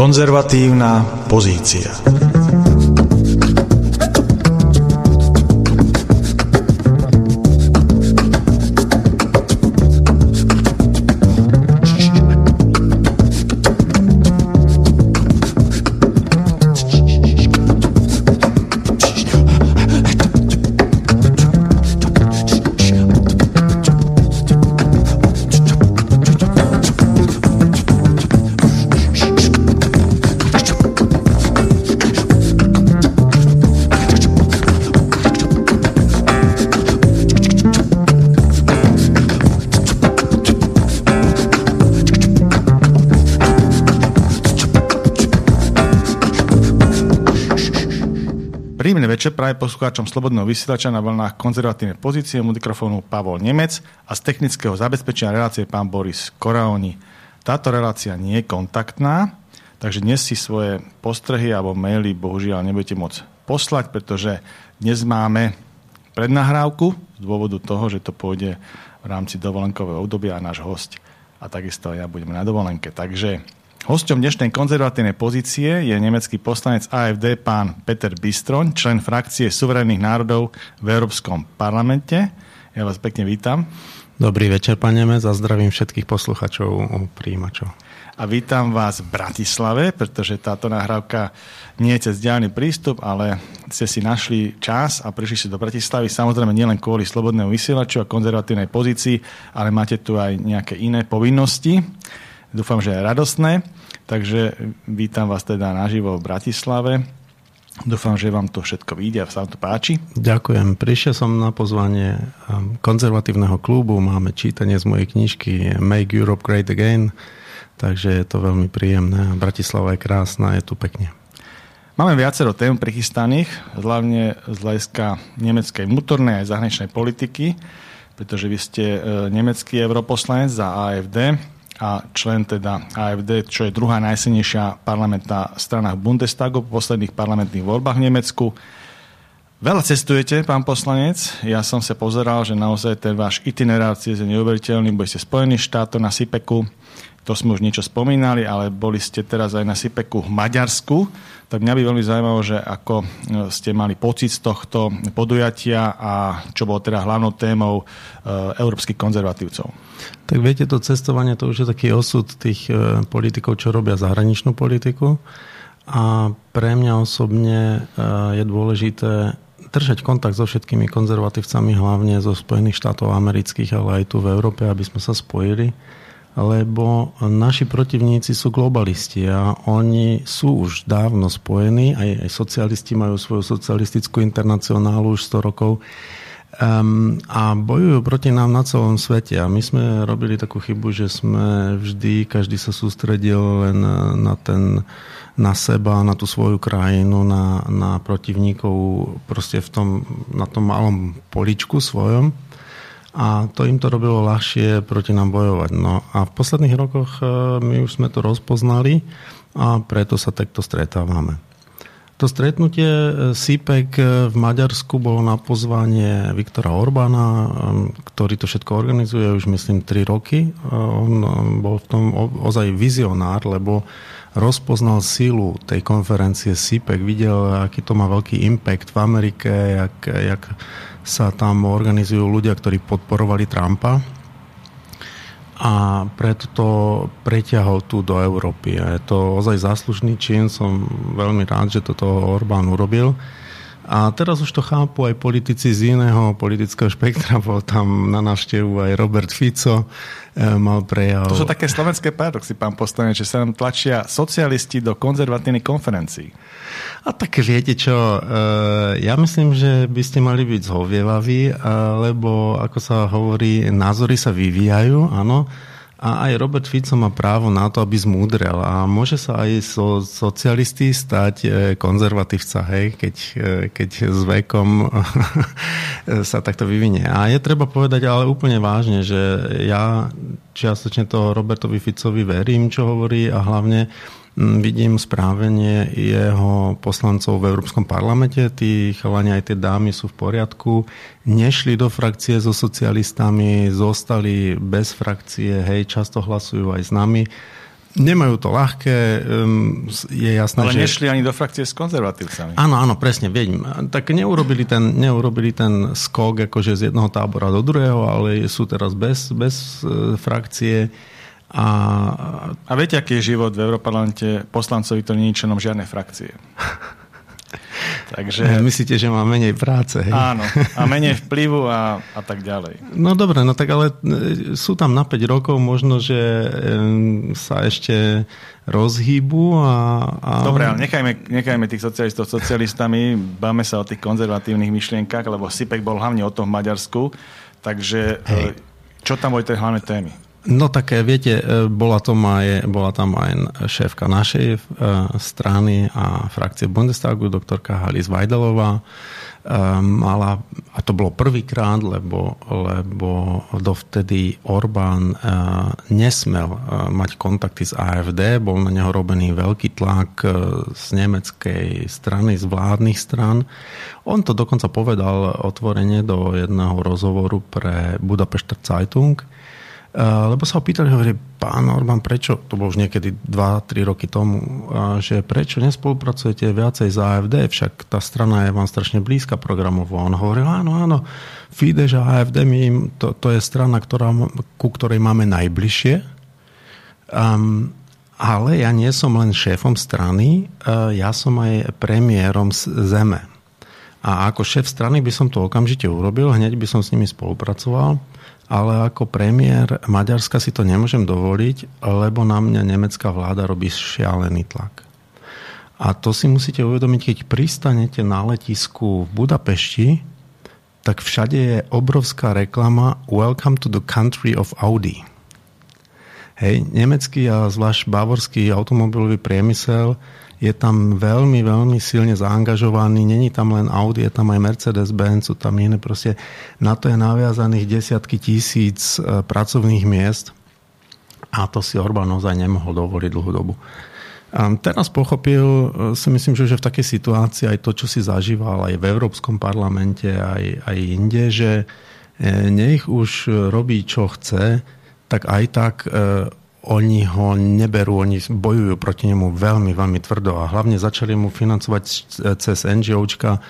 Konzervatívna pozícia. Večer práve poslucháčom Slobodného vysielača na vlnách konzervatívnej pozície mikrofónu Pavol Nemec a z technického zabezpečenia relácie pán Boris Koraoni. Táto relácia nie je kontaktná, takže dnes si svoje postrehy alebo maily bohužiaľ nebudete môcť poslať, pretože dnes máme prednahrávku z dôvodu toho, že to pôjde v rámci dovolenkového obdobia a náš host a takisto ja budeme na dovolenke. Takže Hosťom dnešnej konzervatívnej pozície je nemecký poslanec AFD pán Peter Bistron, člen frakcie suverénnych národov v Európskom parlamente. Ja vás pekne vítam. Dobrý večer, pán Nemec, a zdravím všetkých posluchačov u príjimačov. A vítam vás v Bratislave, pretože táto nahrávka nie je cez diálny prístup, ale ste si našli čas a prišli si do Bratislavy. Samozrejme nielen kvôli slobodnému vysielaču a konzervatívnej pozícii, ale máte tu aj nejaké iné povinnosti. Dúfam, že je radostné. Takže vítam vás teda naživo v Bratislave. Dúfam, že vám to všetko vyjde a sa vám to páči. Ďakujem. Prišiel som na pozvanie um, konzervatívneho klubu. Máme čítanie z mojej knižky Make Europe Great Again. Takže je to veľmi príjemné. Bratislava je krásna, je tu pekne. Máme viacero tém prichystaných, hlavne z hľadiska nemeckej vnútornej aj zahraničnej politiky, pretože vy ste e, nemecký europoslanec za AFD a člen teda AFD, čo je druhá najsilnejšia parlamentná strana v Bundestagu po posledných parlamentných voľbách v Nemecku. Veľa cestujete, pán poslanec. Ja som sa pozeral, že naozaj ten váš itinerár je neuveriteľný. Boli ste Spojený štátov na Sipeku, to sme už niečo spomínali, ale boli ste teraz aj na Sipeku v Maďarsku. Tak mňa by veľmi zaujímalo, že ako e, ste mali pocit z tohto podujatia a čo bolo teda hlavnou témou e, európskych konzervatívcov. Tak viete, to cestovanie to už je taký osud tých e, politikov, čo robia zahraničnú politiku. A pre mňa osobne je dôležité držať kontakt so všetkými konzervatívcami, hlavne zo Spojených štátov amerických, ale aj tu v Európe, aby sme sa spojili lebo naši protivníci sú globalisti a oni sú už dávno spojení, aj, aj socialisti majú svoju socialistickú internacionálu už 100 rokov um, a bojujú proti nám na celom svete. A my sme robili takú chybu, že sme vždy, každý sa sústredil len na ten na seba, na tú svoju krajinu, na, na protivníkov proste v tom, na tom malom poličku svojom a to im to robilo ľahšie proti nám bojovať. No a v posledných rokoch e, my už sme to rozpoznali a preto sa takto stretávame. To stretnutie SIPEC e, v Maďarsku bolo na pozvanie Viktora Orbána, e, ktorý to všetko organizuje už myslím 3 roky. On bol v tom ozaj vizionár, lebo rozpoznal sílu tej konferencie SIPEC, videl, aký to má veľký impact v Amerike, jak, jak sa tam organizujú ľudia, ktorí podporovali Trumpa a preto to preťahol tu do Európy. A je to ozaj záslužný čin, som veľmi rád, že toto Orbán urobil. A teraz už to chápu aj politici z iného politického spektra. Bol tam na návštevu aj Robert Fico, e, mal prejav. To sú také slovenské paradoxy, pán poslanec, že sa nám tlačia socialisti do konzervatívnych konferencií. A tak viete čo, e, ja myslím, že by ste mali byť zhovievaví, lebo ako sa hovorí, názory sa vyvíjajú, áno, a aj Robert Fico má právo na to, aby zmúdrel. A môže sa aj so, socialisti stať e, konzervatívca, hej, keď, e, keď s vekom sa takto vyvinie. A je treba povedať ale úplne vážne, že ja čiastočne to Robertovi Ficovi verím, čo hovorí a hlavne vidím správenie jeho poslancov v Európskom parlamente. Tí chalani aj tie dámy sú v poriadku. Nešli do frakcie so socialistami, zostali bez frakcie, hej, často hlasujú aj s nami. Nemajú to ľahké, je jasné, Ale že... nešli ani do frakcie s konzervatívcami. Áno, áno, presne, vedím. Tak neurobili ten, neurobili ten skok akože z jednoho tábora do druhého, ale sú teraz bez, bez e, frakcie. A... a viete, aký je život v Európarlamente poslancovi, to nie je členom žiadnej frakcie. Takže... Myslíte, že má menej práce, hej? Áno, a menej vplyvu a, a tak ďalej. No dobre, no tak ale e, sú tam na 5 rokov, možno, že sa ešte rozhýbu a... a... Dobre, ale nechajme, nechajme tých socialistov socialistami, báme sa o tých konzervatívnych myšlienkach, lebo Sipek bol hlavne o tom v Maďarsku, takže hej. E, čo tam boli tie hlavné témy? No tak viete, e, bola, to aj, bola tam aj šéfka našej e, strany a frakcie Bundestagu, doktorka Halis Vajdelová. Mala, a to bolo prvýkrát, lebo, lebo dovtedy Orbán nesmel mať kontakty s AFD, bol na neho robený veľký tlak z nemeckej strany, z vládnych stran. On to dokonca povedal otvorene do jedného rozhovoru pre Budapešter Zeitung, lebo sa ho pýtali, hovorí, pán Orbán, prečo, to bolo už niekedy 2-3 roky tomu, že prečo nespolupracujete viacej z AFD, však tá strana je vám strašne blízka programovo. On hovoril, áno, áno, Fidesz a AFD, my, to, to je strana, ktorá, ku ktorej máme najbližšie. Um, ale ja nie som len šéfom strany, uh, ja som aj premiérom z zeme. A ako šéf strany by som to okamžite urobil, hneď by som s nimi spolupracoval ale ako premiér Maďarska si to nemôžem dovoliť, lebo na mňa nemecká vláda robí šialený tlak. A to si musíte uvedomiť, keď pristanete na letisku v Budapešti, tak všade je obrovská reklama Welcome to the country of Audi. Hej, nemecký a zvlášť bavorský automobilový priemysel je tam veľmi, veľmi silne zaangažovaný. Není tam len Audi, je tam aj Mercedes-Benz, sú tam iné. Proste na to je naviazaných desiatky tisíc e, pracovných miest a to si Orbán naozaj nemohol dovoliť dlhú dobu. A teraz pochopil, e, si myslím, že v takej situácii aj to, čo si zažíval aj v Európskom parlamente, aj, aj inde, že e, nech už robí, čo chce, tak aj tak oni ho neberú, oni bojujú proti nemu veľmi, veľmi tvrdo a hlavne začali mu financovať cez NGOčka e,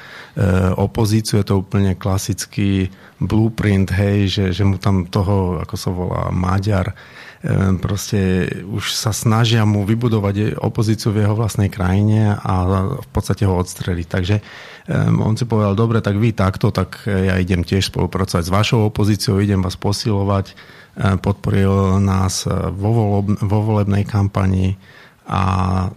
opozíciu, je to úplne klasický blueprint, hej, že, že mu tam toho, ako sa volá, Maďar, e, proste už sa snažia mu vybudovať opozíciu v jeho vlastnej krajine a v podstate ho odstreliť. Takže um, on si povedal, dobre, tak vy takto, tak ja idem tiež spolupracovať s vašou opozíciou, idem vás posilovať podporil nás vo, vo volebnej kampani a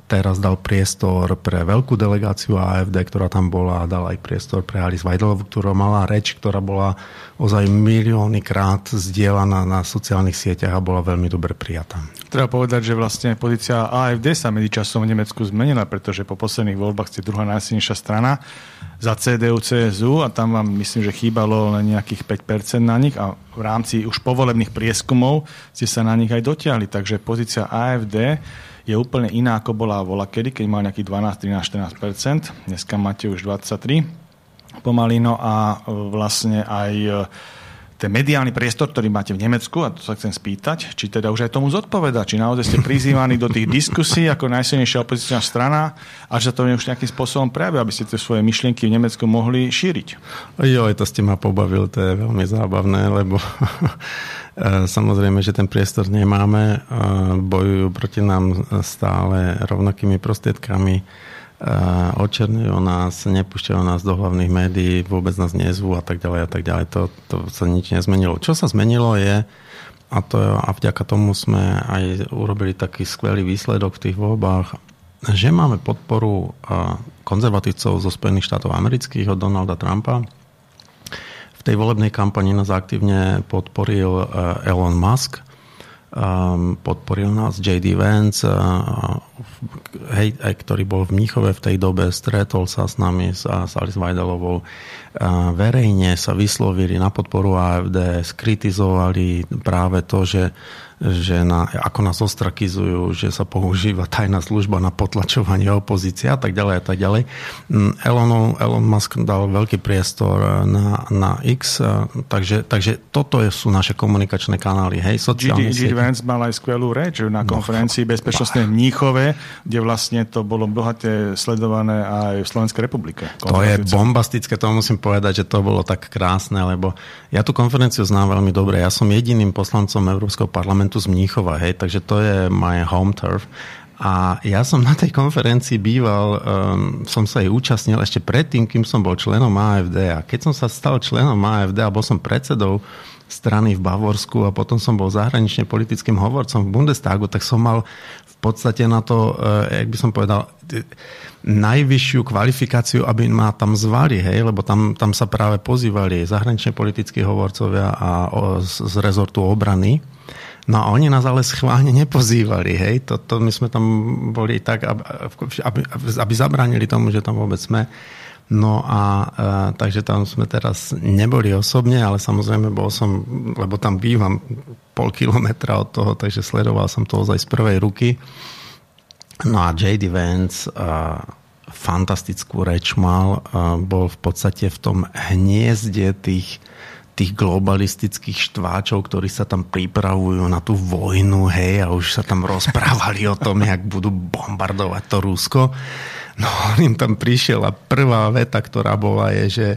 teraz dal priestor pre veľkú delegáciu AFD, ktorá tam bola a dal aj priestor pre Alice Vajdelovu, ktorá mala reč, ktorá bola ozaj milióny krát zdieľaná na sociálnych sieťach a bola veľmi dobre prijatá. Treba povedať, že vlastne pozícia AFD sa medzičasom v Nemecku zmenila, pretože po posledných voľbách ste druhá najsilnejšia strana za CDU, CSU a tam vám myslím, že chýbalo len nejakých 5% na nich a v rámci už povolebných prieskumov ste sa na nich aj dotiahli. Takže pozícia AFD je úplne iná, ako bola vola kedy, keď mal nejakých 12, 13, 14% Dneska máte už 23 pomaly, no a e, vlastne aj e, ten mediálny priestor, ktorý máte v Nemecku, a to sa chcem spýtať, či teda už aj tomu zodpoveda, či naozaj ste prizývaní do tých diskusí ako najsilnejšia opozičná strana a že to už nejakým spôsobom prejaví, aby ste tie svoje myšlienky v Nemecku mohli šíriť. Jo, to ste ma pobavil, to je veľmi zábavné, lebo samozrejme, že ten priestor nemáme, bojujú proti nám stále rovnakými prostriedkami, očerňujú nás, nepúšťajú nás do hlavných médií, vôbec nás nezvú a tak ďalej a tak ďalej. To, to sa nič nezmenilo. Čo sa zmenilo je, a, to, a vďaka tomu sme aj urobili taký skvelý výsledok v tých voľbách, že máme podporu konzervatívcov zo Spojených štátov amerických od Donalda Trumpa, tej volebnej kampani nás aktívne podporil Elon Musk, ehm, podporil nás JD Vance, eh, hej, aj ktorý bol v Mníchove v tej dobe, stretol sa s nami, s, s Alice Vajdalovou, eh, verejne sa vyslovili na podporu AFD, skritizovali práve to, že že na, ako nás ostrakizujú, že sa používa tajná služba na potlačovanie opozície a tak ďalej a tak ďalej. Mm, Elon, Elon Musk dal veľký priestor na, na X, takže, takže toto sú naše komunikačné kanály. Hej, sociálne GD, Vance mal aj skvelú reč na no, konferencii no, bezpečnostnej v Mníchove, kde vlastne to bolo bohate sledované aj v Slovenskej republike. To je bombastické, to musím povedať, že to bolo tak krásne, lebo ja tú konferenciu znám veľmi dobre. Ja som jediným poslancom Európskeho parlamentu tu z Mníchova, hej, takže to je my home turf. A ja som na tej konferencii býval, um, som sa jej účastnil ešte predtým, kým som bol členom AFD. A keď som sa stal členom AFD a bol som predsedou strany v Bavorsku a potom som bol zahranične politickým hovorcom v Bundestagu, tak som mal v podstate na to, uh, jak by som povedal, najvyššiu kvalifikáciu, aby ma tam zvali, hej, lebo tam, tam sa práve pozývali zahranične politickí hovorcovia a z, z rezortu obrany. No a oni nás ale schválne nepozývali, hej. Toto my sme tam boli tak, aby, aby, zabránili tomu, že tam vôbec sme. No a e, takže tam sme teraz neboli osobne, ale samozrejme bol som, lebo tam bývam pol kilometra od toho, takže sledoval som to ozaj z prvej ruky. No a J.D. Vance e, fantastickú reč mal, e, bol v podstate v tom hniezde tých tých globalistických štváčov, ktorí sa tam pripravujú na tú vojnu, hej, a už sa tam rozprávali o tom, jak budú bombardovať to Rusko. No, on im tam prišiel a prvá veta, ktorá bola, je, že,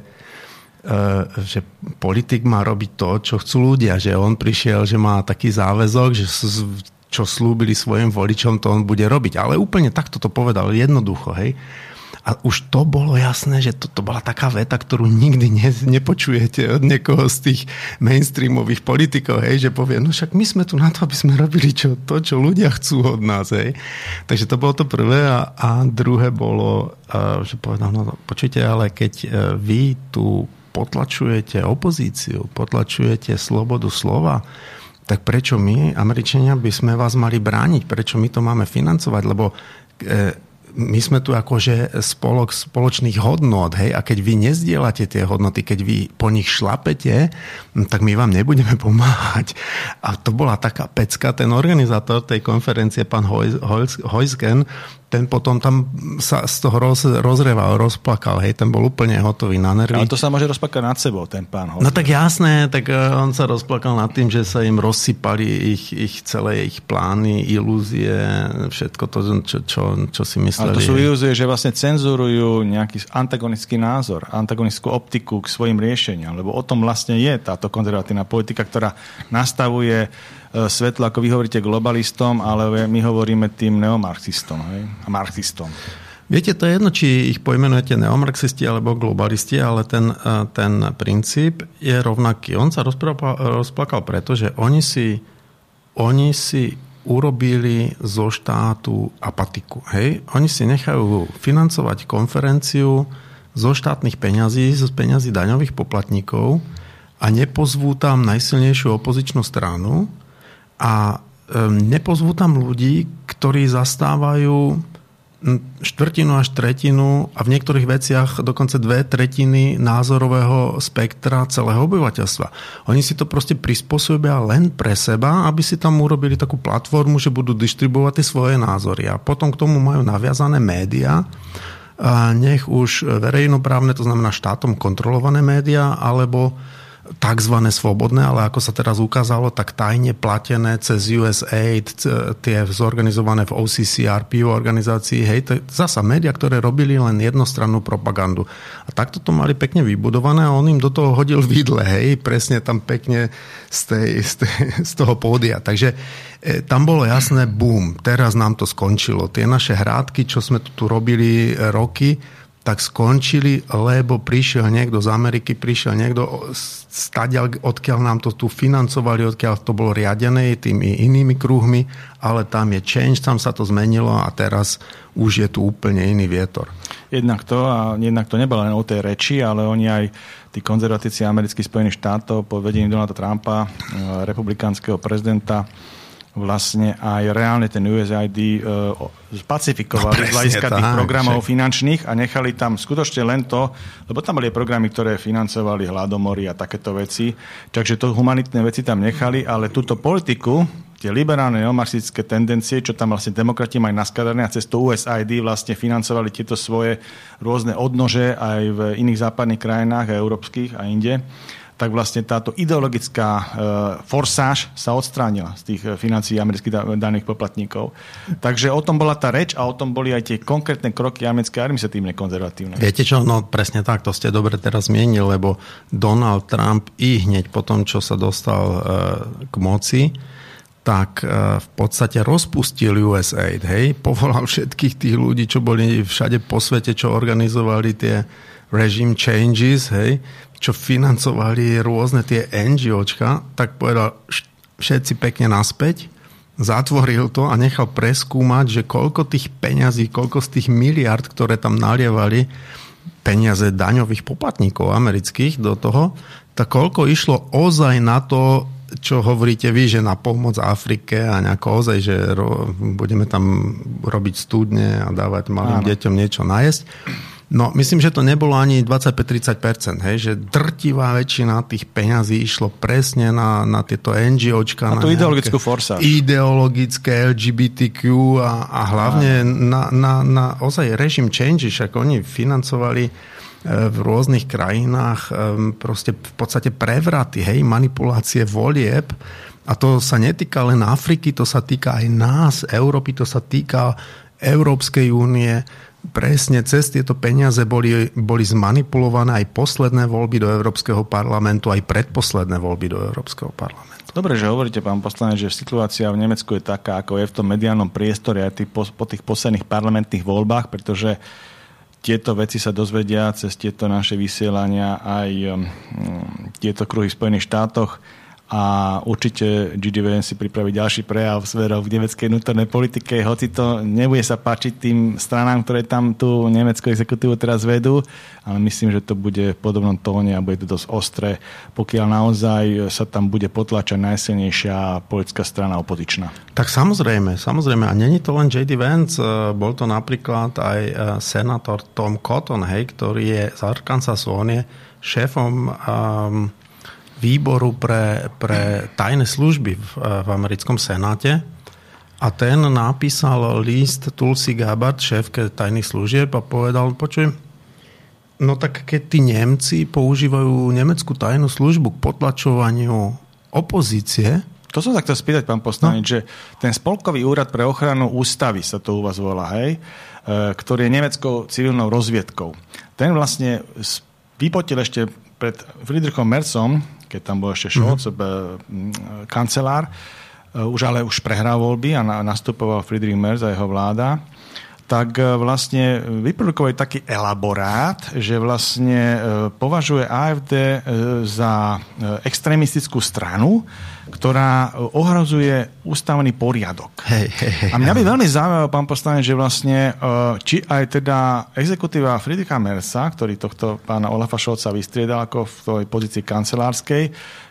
uh, že politik má robiť to, čo chcú ľudia, že on prišiel, že má taký záväzok, že čo slúbili svojim voličom, to on bude robiť. Ale úplne takto to povedal, jednoducho, hej. A už to bolo jasné, že to, to bola taká veta, ktorú nikdy ne, nepočujete od niekoho z tých mainstreamových politikov, hej, že povie, no však my sme tu na to, aby sme robili čo, to, čo ľudia chcú od nás. Hej. Takže to bolo to prvé a, a druhé bolo, že povedal, no počujte, ale keď e, vy tu potlačujete opozíciu, potlačujete slobodu slova, tak prečo my, Američania, by sme vás mali brániť? Prečo my to máme financovať? Lebo e, my sme tu akože spolok spoločných hodnot, hej, a keď vy nezdielate tie hodnoty, keď vy po nich šlapete, tak my vám nebudeme pomáhať. A to bola taká pecka, ten organizátor tej konferencie, pán Heusgen, ten potom tam sa z toho roz, rozreval, rozplakal, hej, ten bol úplne hotový na nervy. Ale to sa môže rozplakať nad sebou, ten pán Heusgen. No tak jasné, tak e, on sa rozplakal nad tým, že sa im rozsypali ich, ich celé ich plány, ilúzie, všetko to, čo, čo, čo si mysleli. Ale to sú ilúzie, že vlastne cenzurujú nejaký antagonistický názor, antagonistickú optiku k svojim riešeniam, lebo o tom vlastne je táto konzervatívna politika, ktorá nastavuje svetlo, ako vy hovoríte, globalistom, ale my hovoríme tým neomarxistom hej? marxistom. Viete, to je jedno, či ich pojmenujete neomarxisti alebo globalisti, ale ten, ten princíp je rovnaký. On sa rozplakal preto, že oni si, oni si urobili zo štátu apatiku. Hej? Oni si nechajú financovať konferenciu zo štátnych peňazí, z peňazí daňových poplatníkov a nepozvú tam najsilnejšiu opozičnú stranu, a nepozvú tam ľudí, ktorí zastávajú štvrtinu až tretinu a v niektorých veciach dokonca dve tretiny názorového spektra celého obyvateľstva. Oni si to proste prispôsobia len pre seba, aby si tam urobili takú platformu, že budú distribuovať tie svoje názory. A potom k tomu majú naviazané médiá, nech už verejnoprávne, to znamená štátom kontrolované médiá, alebo tzv. svobodné, ale ako sa teraz ukázalo, tak tajne platené cez USAID, tie zorganizované v OCC, RPO organizácii, hej, to je zasa média, ktoré robili len jednostrannú propagandu. A takto to mali pekne vybudované a on im do toho hodil vidle, hej, presne tam pekne z, tej, z, tej, z toho pódia. Takže e, tam bolo jasné, boom, teraz nám to skončilo. Tie naše hrádky, čo sme tu, tu robili roky, tak skončili, lebo prišiel niekto z Ameriky, prišiel niekto stadiaľ, odkiaľ nám to tu financovali, odkiaľ to bolo riadené tými inými kruhmi, ale tam je change, tam sa to zmenilo a teraz už je tu úplne iný vietor. Jednak to, a jednak to nebolo len o tej reči, ale oni aj tí konzervatíci amerických Spojených štátov pod vedením Donalda Trumpa, eh, republikánskeho prezidenta, vlastne aj reálne ten USAID uh, e, spacifikovali no, z hľadiska tých programov však. finančných a nechali tam skutočne len to, lebo tam boli programy, ktoré financovali hladomory a takéto veci, takže to humanitné veci tam nechali, ale túto politiku, tie liberálne neomarxistické tendencie, čo tam vlastne demokrati majú naskladané a cez to USAID vlastne financovali tieto svoje rôzne odnože aj v iných západných krajinách, aj európskych a inde tak vlastne táto ideologická e, forsáž sa odstránila z tých e, financií amerických daných poplatníkov. Takže o tom bola tá reč a o tom boli aj tie konkrétne kroky americkej administratívne konzervatívne. Viete čo, no presne tak, to ste dobre teraz zmienili, lebo Donald Trump i hneď po tom, čo sa dostal e, k moci, tak v podstate rozpustil USAID, hej, povolal všetkých tých ľudí, čo boli všade po svete, čo organizovali tie regime changes, hej, čo financovali rôzne tie NGOčka, tak povedal všetci pekne naspäť, zatvoril to a nechal preskúmať, že koľko tých peňazí, koľko z tých miliard, ktoré tam nalievali, peniaze daňových poplatníkov amerických do toho, tak koľko išlo ozaj na to, čo hovoríte vy, že na pomoc Afrike a nejako ozaj, že ro, budeme tam robiť studne a dávať malým Áno. deťom niečo najesť No, myslím, že to nebolo ani 25-30%, hej, že drtivá väčšina tých peňazí išlo presne na, na tieto NGOčka. Na, na tú ideologickú forsa. Ideologické LGBTQ a, a hlavne na, na, na ozaj režim change, však oni financovali e, v rôznych krajinách e, proste v podstate prevraty, hej, manipulácie volieb a to sa netýka len Afriky, to sa týka aj nás, Európy, to sa týka Európskej únie, presne cez tieto peniaze boli, boli zmanipulované aj posledné voľby do Európskeho parlamentu, aj predposledné voľby do Európskeho parlamentu. Dobre, že hovoríte, pán poslanec, že situácia v Nemecku je taká, ako je v tom mediálnom priestore aj tých, po, po tých posledných parlamentných voľbách, pretože tieto veci sa dozvedia cez tieto naše vysielania aj um, tieto kruhy v Spojených štátoch a určite GDVN si pripraví ďalší prejav sverov v nemeckej vnútornej politike, hoci to nebude sa páčiť tým stranám, ktoré tam tú nemeckú exekutívu teraz vedú, ale myslím, že to bude v podobnom tóne a bude to dosť ostré, pokiaľ naozaj sa tam bude potlačať najsilnejšia politická strana opozičná. Tak samozrejme, samozrejme. A není to len JD Vance, e, bol to napríklad aj e, senátor Tom Cotton, hej, ktorý je z Arkansas, on je šéfom um, výboru pre, pre tajné služby v, v americkom senáte a ten napísal list Tulsi Gabbard, šéfke tajných služieb a povedal, počuj, no tak keď tí Nemci používajú nemeckú tajnú službu k potlačovaniu opozície, to som sa chcel spýtať, pán poslanec, no. že ten Spolkový úrad pre ochranu ústavy sa to u vás volá, hej, e, ktorý je nemeckou civilnou rozviedkou. Ten vlastne vypotil ešte pred Friedrichom Mercom, keď tam bol ešte Scholz, mm-hmm. kancelár, e, už ale už prehral voľby a nastupoval Friedrich Merz a jeho vláda, tak e, vlastne vyprodukovali taký elaborát, že vlastne považuje AFD za extrémistickú stranu, ktorá ohrozuje ústavný poriadok. Hej, hej, hej, a mňa by veľmi zaujímalo, pán poslanec, že vlastne, či aj teda exekutíva Friedricha Mersa, ktorý tohto pána Olafa Šolca vystriedal ako v tej pozícii kancelárskej,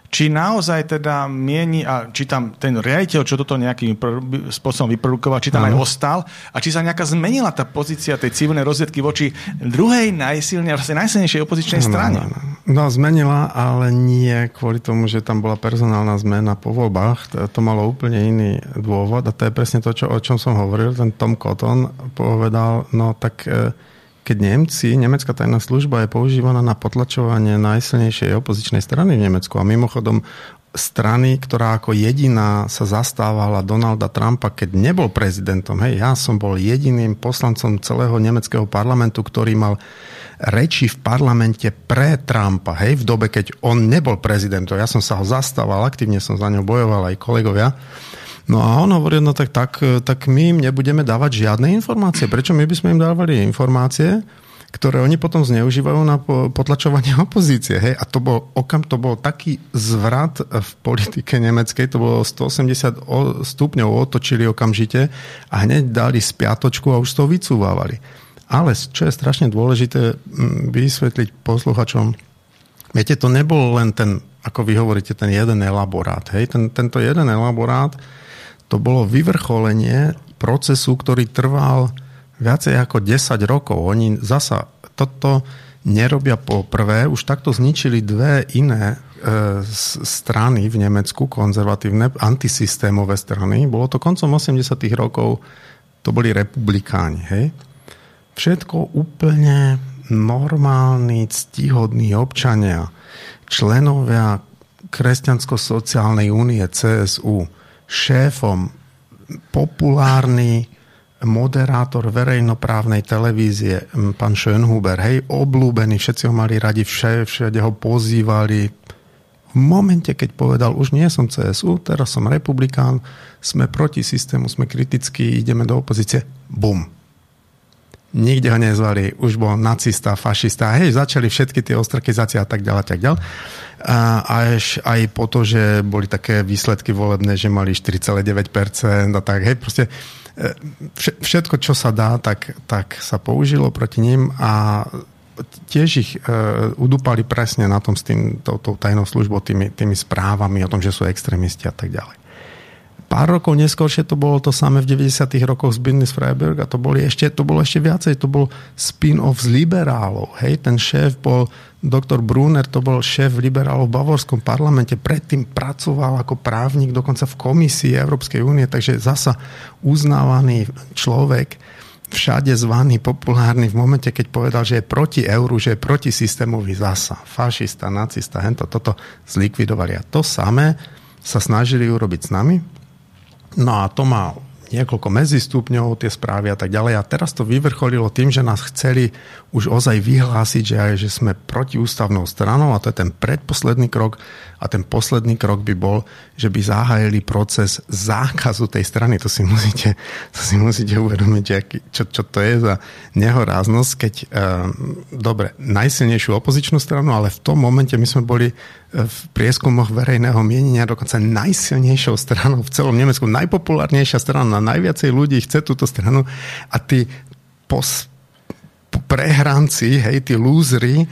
či naozaj teda mieni, a či tam ten riaditeľ, čo toto nejakým spôsobom vyprodukoval, či tam aj ostal a či sa nejaká zmenila tá pozícia tej civilnej rozviedky voči druhej najsilnej, vlastne najsilnejšej opozičnej strane. No, no, no. no, zmenila, ale nie kvôli tomu, že tam bola personálna zmena po voľbách. To, to malo úplne iný dôvod a to je presne to, čo, o čom som hovoril. Ten Tom Cotton povedal, no tak e, keď Nemci, nemecká tajná služba je používaná na potlačovanie najsilnejšej opozičnej strany v Nemecku a mimochodom strany, ktorá ako jediná sa zastávala Donalda Trumpa, keď nebol prezidentom. Hej, ja som bol jediným poslancom celého nemeckého parlamentu, ktorý mal reči v parlamente pre Trumpa, hej, v dobe, keď on nebol prezidentom. Ja som sa ho zastával, aktívne som za ňou bojoval aj kolegovia. No a on hovorí, no tak, tak, tak my im nebudeme dávať žiadne informácie. Prečo my by sme im dávali informácie, ktoré oni potom zneužívajú na potlačovanie opozície. Hej? A to bol, okam, to bol taký zvrat v politike nemeckej, to bolo 180 stupňov, otočili okamžite a hneď dali spiatočku a už to vycúvávali. Ale čo je strašne dôležité vysvetliť posluchačom, viete, to nebol len ten, ako vy hovoríte, ten jeden elaborát. Hej? Ten, tento jeden elaborát to bolo vyvrcholenie procesu, ktorý trval viacej ako 10 rokov. Oni zasa toto nerobia po prvé, už takto zničili dve iné strany v Nemecku, konzervatívne, antisystémové strany, bolo to koncom 80 rokov, to boli republikáni, hej? Všetko úplne normálni, ctihodní občania, členovia Kresťansko-sociálnej únie CSU, šéfom populárny moderátor verejnoprávnej televízie, pán Schönhuber, hej, oblúbený, všetci ho mali radi, všade, všade ho pozývali. V momente, keď povedal, už nie som CSU, teraz som republikán, sme proti systému, sme kritickí, ideme do opozície, bum, nikde ho nezvali, už bol nacista, fašista, hej, začali všetky tie ostrakizácie a tak ďalej, tak ďalej. A až aj po to, že boli také výsledky volebné, že mali 4,9% a tak, hej, proste e, všetko, čo sa dá, tak, tak sa použilo proti ním a tiež ich uh, udúpali presne na tom s tým, tou, tou tajnou službou, tými, tými správami o tom, že sú extrémisti a tak ďalej pár rokov neskôršie to bolo to samé v 90. rokoch z Business Freiburg a to, boli ešte, to bolo ešte viacej, to bol spin-off z liberálov. Hej, ten šéf bol doktor Brunner, to bol šéf liberálov v Bavorskom parlamente, predtým pracoval ako právnik dokonca v komisii Európskej únie, takže zasa uznávaný človek, všade zvaný, populárny v momente, keď povedal, že je proti euru, že je proti systémovi zasa. Fašista, nacista, hento, toto zlikvidovali. A to samé sa snažili urobiť s nami, No a to má niekoľko medzistupňov, tie správy a tak ďalej. A teraz to vyvrcholilo tým, že nás chceli už ozaj vyhlásiť, že, aj, že sme protiústavnou stranou a to je ten predposledný krok a ten posledný krok by bol, že by zahájili proces zákazu tej strany. To si musíte, to si musíte uvedomiť, čo, čo to je za nehoráznosť, keď uh, dobre, najsilnejšiu opozičnú stranu, ale v tom momente my sme boli v prieskumoch verejného mienenia dokonca najsilnejšou stranou v celom Nemecku, najpopulárnejšia strana, najviacej ľudí chce túto stranu. A tí pos, prehranci, hej, tí lúzri,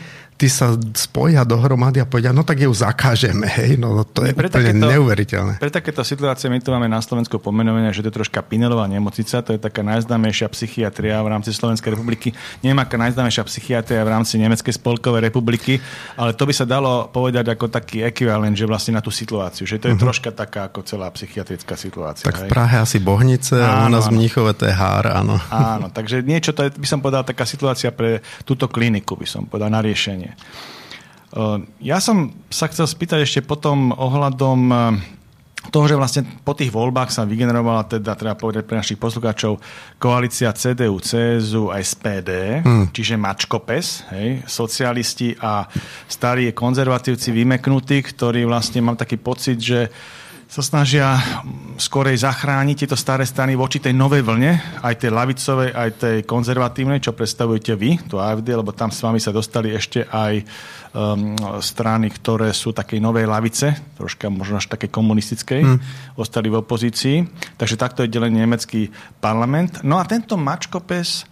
tí sa spoja dohromady a povedia, no tak ju zakážeme. Hej? No, to je pre úplne takéto, neuveriteľné. Pre takéto situácie my tu máme na Slovensku pomenovanie, že to je troška Pinelová nemocnica, to je taká najznámejšia psychiatria v rámci Slovenskej republiky. Nie aká najznámejšia psychiatria v rámci Nemeckej spolkovej republiky, ale to by sa dalo povedať ako taký ekvivalent, že vlastne na tú situáciu, že to je uh-huh. troška taká ako celá psychiatrická situácia. Tak hej? v Prahe asi Bohnice áno, a u nás v Mníchove to je hár, áno. Áno, takže niečo to je, by som povedal, taká situácia pre túto kliniku, by som povedal, na riešenie riešenie. Ja som sa chcel spýtať ešte potom ohľadom toho, že vlastne po tých voľbách sa vygenerovala, teda treba povedať pre našich poslucháčov, koalícia CDU, CSU a SPD, hmm. čiže mačkopes, hej, socialisti a starí konzervatívci vymeknutí, ktorí vlastne mám taký pocit, že sa snažia skorej zachrániť tieto staré strany voči tej novej vlne, aj tej lavicovej, aj tej konzervatívnej, čo predstavujete vy, to AFD, lebo tam s vami sa dostali ešte aj um, strany, ktoré sú takej novej lavice, troška možno až také komunistickej, hmm. ostali v opozícii. Takže takto je delený nemecký parlament. No a tento mačkopes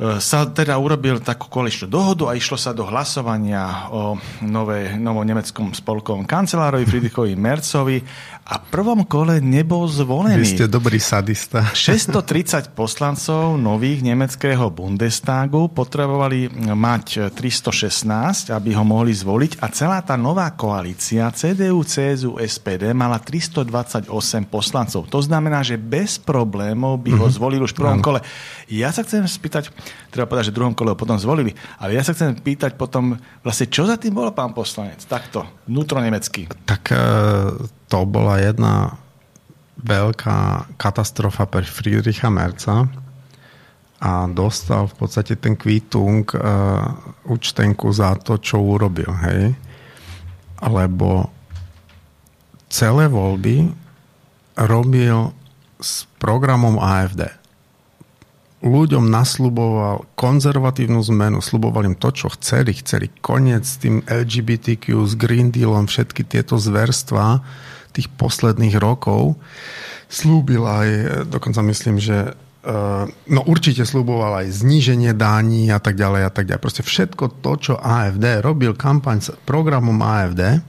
sa teda urobil takú koaličnú dohodu a išlo sa do hlasovania o nové, novom nemeckom spolkovom kancelárovi Friedrichovi Mercovi a v prvom kole nebol zvolený. Vy ste dobrý sadista. 630 poslancov nových nemeckého Bundestagu potrebovali mať 316, aby ho mohli zvoliť a celá tá nová koalícia CDU, CSU, SPD mala 328 poslancov. To znamená, že bez problémov by ho mhm. zvolili už v prvom kole. Ja sa chcem spýtať, treba povedať, že v druhom kole ho potom zvolili, ale ja sa chcem pýtať potom, vlastne čo za tým bolo pán poslanec? Takto, vnútro nemecký. Tak e- to bola jedna veľká katastrofa pre Friedricha Merca a dostal v podstate ten kvítung uh, účtenku za to, čo urobil. Hej? Lebo celé voľby robil s programom AFD. Ľuďom nasľuboval konzervatívnu zmenu, sluboval im to, čo chceli. Chceli koniec s tým LGBTQ, s Green Dealom, všetky tieto zverstva tých posledných rokov. Slúbil aj, dokonca myslím, že eh, no určite slúboval aj zníženie dání a tak ďalej a tak ďalej. Proste všetko to, čo AFD robil kampaň s programom AFD,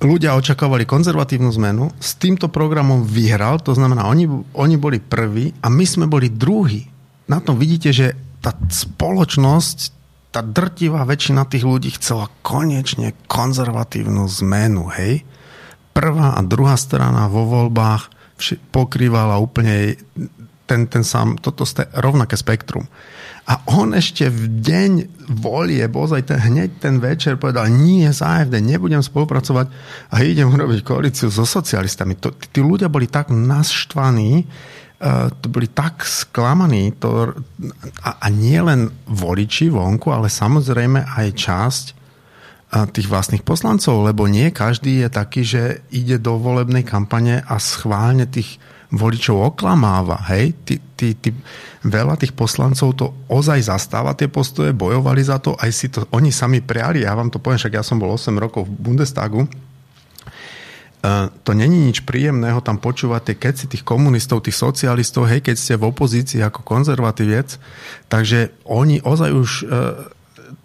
ľudia očakávali konzervatívnu zmenu, s týmto programom vyhral, to znamená, oni, oni boli prví a my sme boli druhí. Na tom vidíte, že tá spoločnosť tá drtivá väčšina tých ľudí chcela konečne konzervatívnu zmenu, hej? Prvá a druhá strana vo voľbách pokrývala úplne ten, ten sám, toto ste, rovnaké spektrum. A on ešte v deň volie, ozaj ten, hneď ten večer povedal, nie z AFD, nebudem spolupracovať a idem urobiť koalíciu so socialistami. To, tí ľudia boli tak naštvaní, to boli tak sklamaní, to, a, a nie len voliči vonku, ale samozrejme aj časť uh, tých vlastných poslancov, lebo nie každý je taký, že ide do volebnej kampane a schválne tých voličov oklamáva. Hej? Tí, tí, tí, veľa tých poslancov to ozaj zastáva tie postoje, bojovali za to, aj si to oni sami priali. Ja vám to poviem, však ja som bol 8 rokov v Bundestagu. Uh, to není nič príjemného tam počúvať tie keci tých komunistov, tých socialistov, hej, keď ste v opozícii ako konzervatívec. Takže oni ozaj už uh,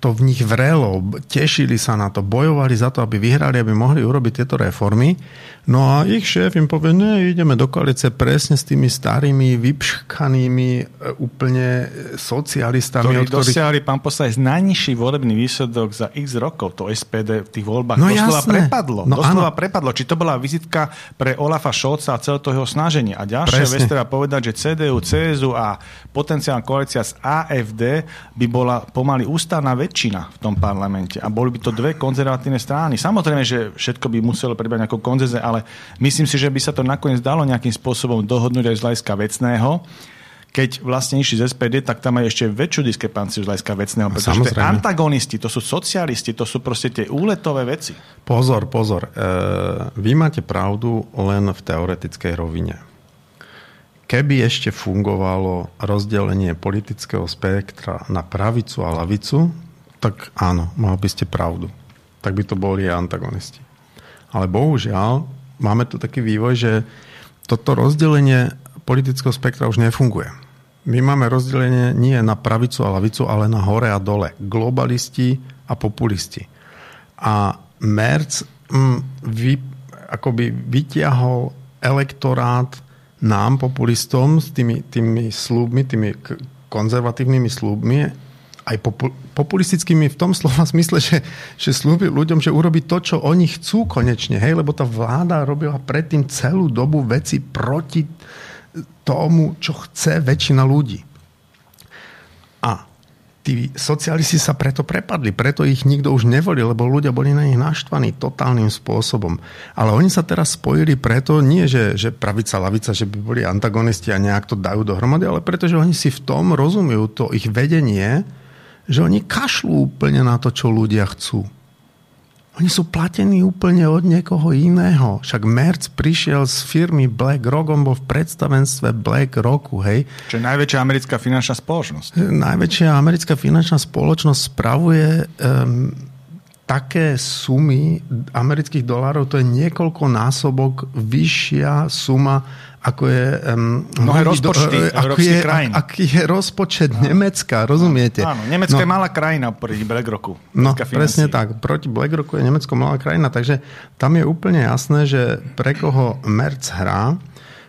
to v nich vrelo, tešili sa na to, bojovali za to, aby vyhrali, aby mohli urobiť tieto reformy. No a ich šéf im povie, ne, ideme do koalice presne s tými starými, vypškanými, e, úplne socialistami. Ktorí ktorých... dosiahli, pán poslanec, najnižší volebný výsledok za x rokov, to SPD v tých voľbách. No doslova jasné. prepadlo. No, doslova áno. prepadlo. Či to bola vizitka pre Olafa Šolca a celé to jeho snaženie. A ďalšia vec treba povedať, že CDU, CSU a potenciálna koalícia z AFD by bola pomaly ústavná väčšina väčšina v tom parlamente a boli by to dve konzervatívne strany. Samozrejme, že všetko by muselo prebať ako konzeze, ale myslím si, že by sa to nakoniec dalo nejakým spôsobom dohodnúť aj z hľadiska vecného keď vlastne išli z SPD, tak tam majú ešte väčšiu diskrepanciu z hľadiska vecného, pretože to antagonisti, to sú socialisti, to sú proste tie úletové veci. Pozor, pozor. E, vy máte pravdu len v teoretickej rovine. Keby ešte fungovalo rozdelenie politického spektra na pravicu a lavicu, tak áno, mal by ste pravdu. Tak by to boli antagonisti. Ale bohužiaľ, máme tu taký vývoj, že toto rozdelenie politického spektra už nefunguje. My máme rozdelenie nie na pravicu a lavicu, ale na hore a dole. Globalisti a populisti. A Merc mm, vy, akoby vytiahol elektorát nám, populistom, s tými, tými slúbmi, tými konzervatívnymi slúbmi aj populistickými v tom slova smysle, že, že slúbil ľuďom, že urobí to, čo oni chcú konečne, hej, lebo tá vláda robila predtým celú dobu veci proti tomu, čo chce väčšina ľudí. A tí socialisti sa preto prepadli, preto ich nikto už nevolil, lebo ľudia boli na nich naštvaní totálnym spôsobom. Ale oni sa teraz spojili preto, nie že, že pravica, lavica, že by boli antagonisti a nejak to dajú dohromady, ale preto, že oni si v tom rozumejú, to ich vedenie, že oni kašľú úplne na to, čo ľudia chcú. Oni sú platení úplne od niekoho iného. Však Merc prišiel z firmy BlackRock, on bol v predstavenstve BlackRocku, hej. Čo je najväčšia americká finančná spoločnosť. Najväčšia americká finančná spoločnosť spravuje um, také sumy amerických dolárov, to je niekoľko násobok vyššia suma ako je... Um, Mnohé rozpočty do, ako je, krajín. Aký je rozpočet áno. Nemecka, rozumiete? Áno, Nemecko no, je malá krajina proti BlackRocku. No, presne tak. Proti BlackRocku je Nemecko malá krajina, takže tam je úplne jasné, že pre koho Merc hrá,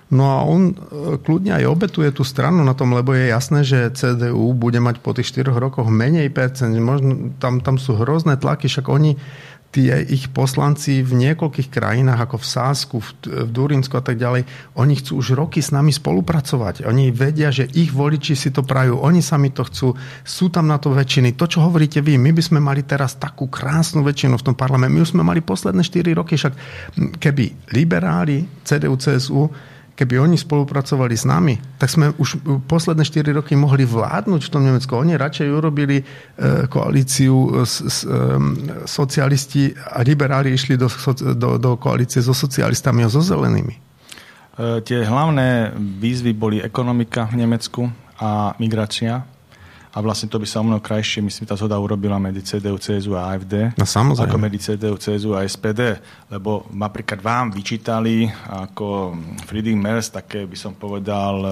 No a on e, kľudne aj obetuje tú stranu na tom, lebo je jasné, že CDU bude mať po tých 4 rokoch menej percent. Možno, tam, tam sú hrozné tlaky, však oni tie ich poslanci v niekoľkých krajinách, ako v Sásku, v, v Durinsku a tak ďalej, oni chcú už roky s nami spolupracovať. Oni vedia, že ich voliči si to prajú, oni sami to chcú, sú tam na to väčšiny. To, čo hovoríte vy, my by sme mali teraz takú krásnu väčšinu v tom parlamente. My už sme mali posledné 4 roky, však keby liberáli, CDU, CSU keby oni spolupracovali s nami, tak sme už posledné 4 roky mohli vládnuť v tom Nemecku. Oni radšej urobili e, koalíciu s, s, e, socialisti a liberáli išli do, do, do koalície so socialistami a so zelenými. E, tie hlavné výzvy boli ekonomika v Nemecku a migrácia a vlastne to by sa o mnoho krajšie, myslím, tá zhoda urobila medzi CDU, CSU a AFD. No samozrejme. Ako medzi CDU, CSU a SPD. Lebo napríklad vám vyčítali ako Friedrich Merz také, by som povedal, e,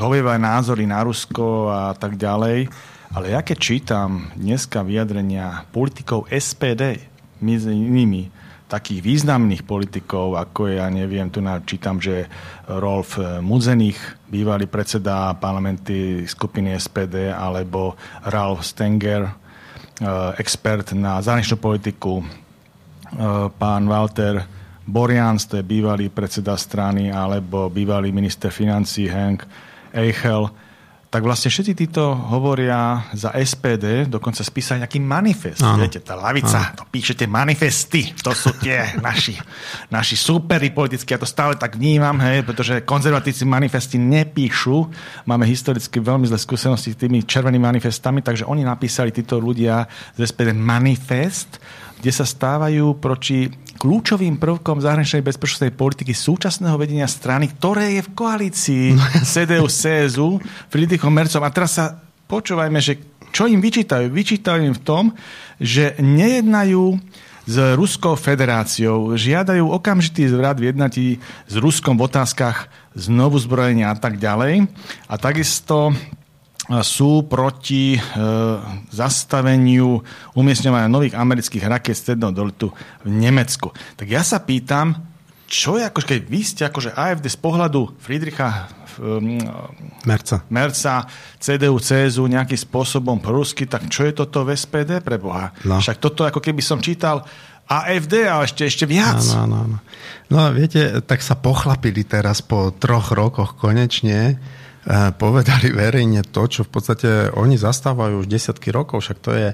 zhovievavé názory na Rusko a tak ďalej. Ale ja keď čítam dneska vyjadrenia politikov SPD, medzi inými takých významných politikov, ako je, ja neviem, tu čítam, že Rolf Muzenich, bývalý predseda parlamenty skupiny SPD, alebo Ralf Stenger, eh, expert na zahraničnú politiku, eh, pán Walter Borians, to je bývalý predseda strany, alebo bývalý minister financí Henk Eichel, tak vlastne všetci títo hovoria za SPD, dokonca spísali nejaký manifest. Áno. Viete, tá lavica, Áno. to píšete manifesty, to sú tie naši, naši súperi politickí, ja to stále tak vnímam, hej, pretože konzervatívci manifesty nepíšu. Máme historicky veľmi zlé skúsenosti s tými červenými manifestami, takže oni napísali títo ľudia z SPD manifest, kde sa stávajú proti kľúčovým prvkom zahraničnej bezpečnostnej politiky súčasného vedenia strany, ktoré je v koalícii CDU, CSU, Friedrichom Mercom. A teraz sa počúvajme, že čo im vyčítajú? Vyčítajú im v tom, že nejednajú s Ruskou federáciou, žiadajú okamžitý zvrat v jednatí s Ruskom v otázkach znovu zbrojenia a tak ďalej. A takisto sú proti e, zastaveniu umiestňovania nových amerických raket stredného doletu v Nemecku. Tak ja sa pýtam, čo je, ako, keď vy ste akože AFD z pohľadu Friedricha um, Merca. Merca, CDU, CSU nejakým spôsobom prusky, tak čo je toto v SPD pre Boha? No. Však toto ako keby som čítal AFD a ešte, ešte viac. No, no, no. no viete, tak sa pochlapili teraz po troch rokoch konečne povedali verejne to, čo v podstate oni zastávajú už desiatky rokov, však to je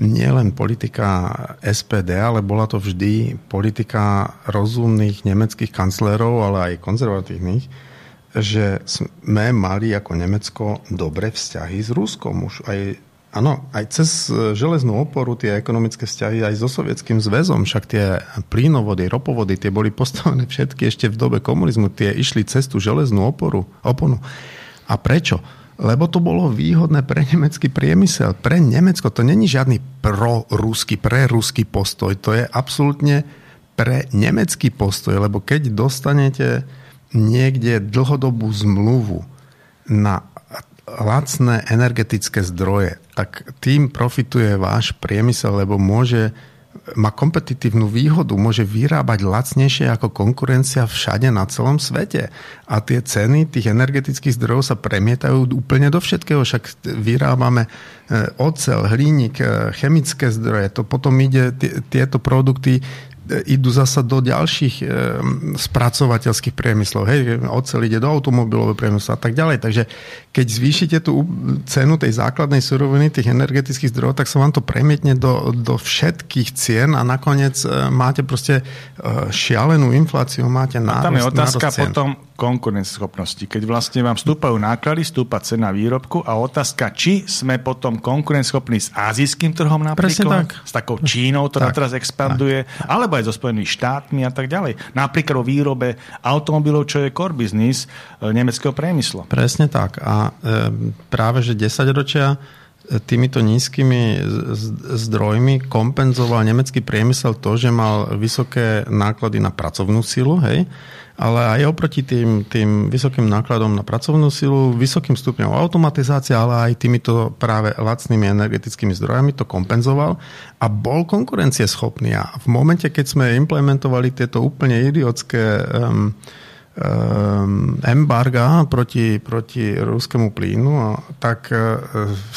nielen politika SPD, ale bola to vždy politika rozumných nemeckých kanclerov, ale aj konzervatívnych, že sme mali ako Nemecko dobré vzťahy s Ruskom. Už aj, áno, aj cez železnú oporu tie ekonomické vzťahy aj so Sovietským zväzom, však tie plynovody, ropovody, tie boli postavené všetky ešte v dobe komunizmu, tie išli cez tú železnú oporu, oponu. A prečo? Lebo to bolo výhodné pre nemecký priemysel. Pre Nemecko to není žiadny proruský, preruský postoj. To je absolútne pre nemecký postoj, lebo keď dostanete niekde dlhodobú zmluvu na lacné energetické zdroje, tak tým profituje váš priemysel, lebo môže má kompetitívnu výhodu, môže vyrábať lacnejšie ako konkurencia všade na celom svete. A tie ceny tých energetických zdrojov sa premietajú úplne do všetkého. Však vyrábame e, ocel, hliník, e, chemické zdroje, to potom ide, tieto produkty idú zasa do ďalších e, spracovateľských priemyslov. Hej, ocel ide do automobilového priemyslu a tak ďalej. Takže keď zvýšite tú cenu tej základnej suroviny, tých energetických zdrojov, tak sa vám to premietne do, do všetkých cien a nakoniec e, máte proste e, šialenú infláciu, máte nárost, a tam je otázka potom konkurenceschopnosti. Keď vlastne vám stúpajú náklady, stúpa cena výrobku a otázka, či sme potom konkurenceschopní s azijským trhom napríklad, tak. s takou Čínou, ktorá tak, teraz expanduje, tak. alebo aj so Spojenými štátmi a tak ďalej. Napríklad o výrobe automobilov, čo je core business e, nemeckého priemyslu. Presne tak. A e, práve, že 10 ročia e, týmito nízkymi zdrojmi kompenzoval nemecký priemysel to, že mal vysoké náklady na pracovnú silu, hej, ale aj oproti tým, tým vysokým nákladom na pracovnú silu, vysokým stupňom automatizácia, ale aj týmito práve lacnými energetickými zdrojami to kompenzoval a bol konkurencieschopný. A v momente, keď sme implementovali tieto úplne idiotské um, um, embarga proti, proti ruskému plynu, tak uh,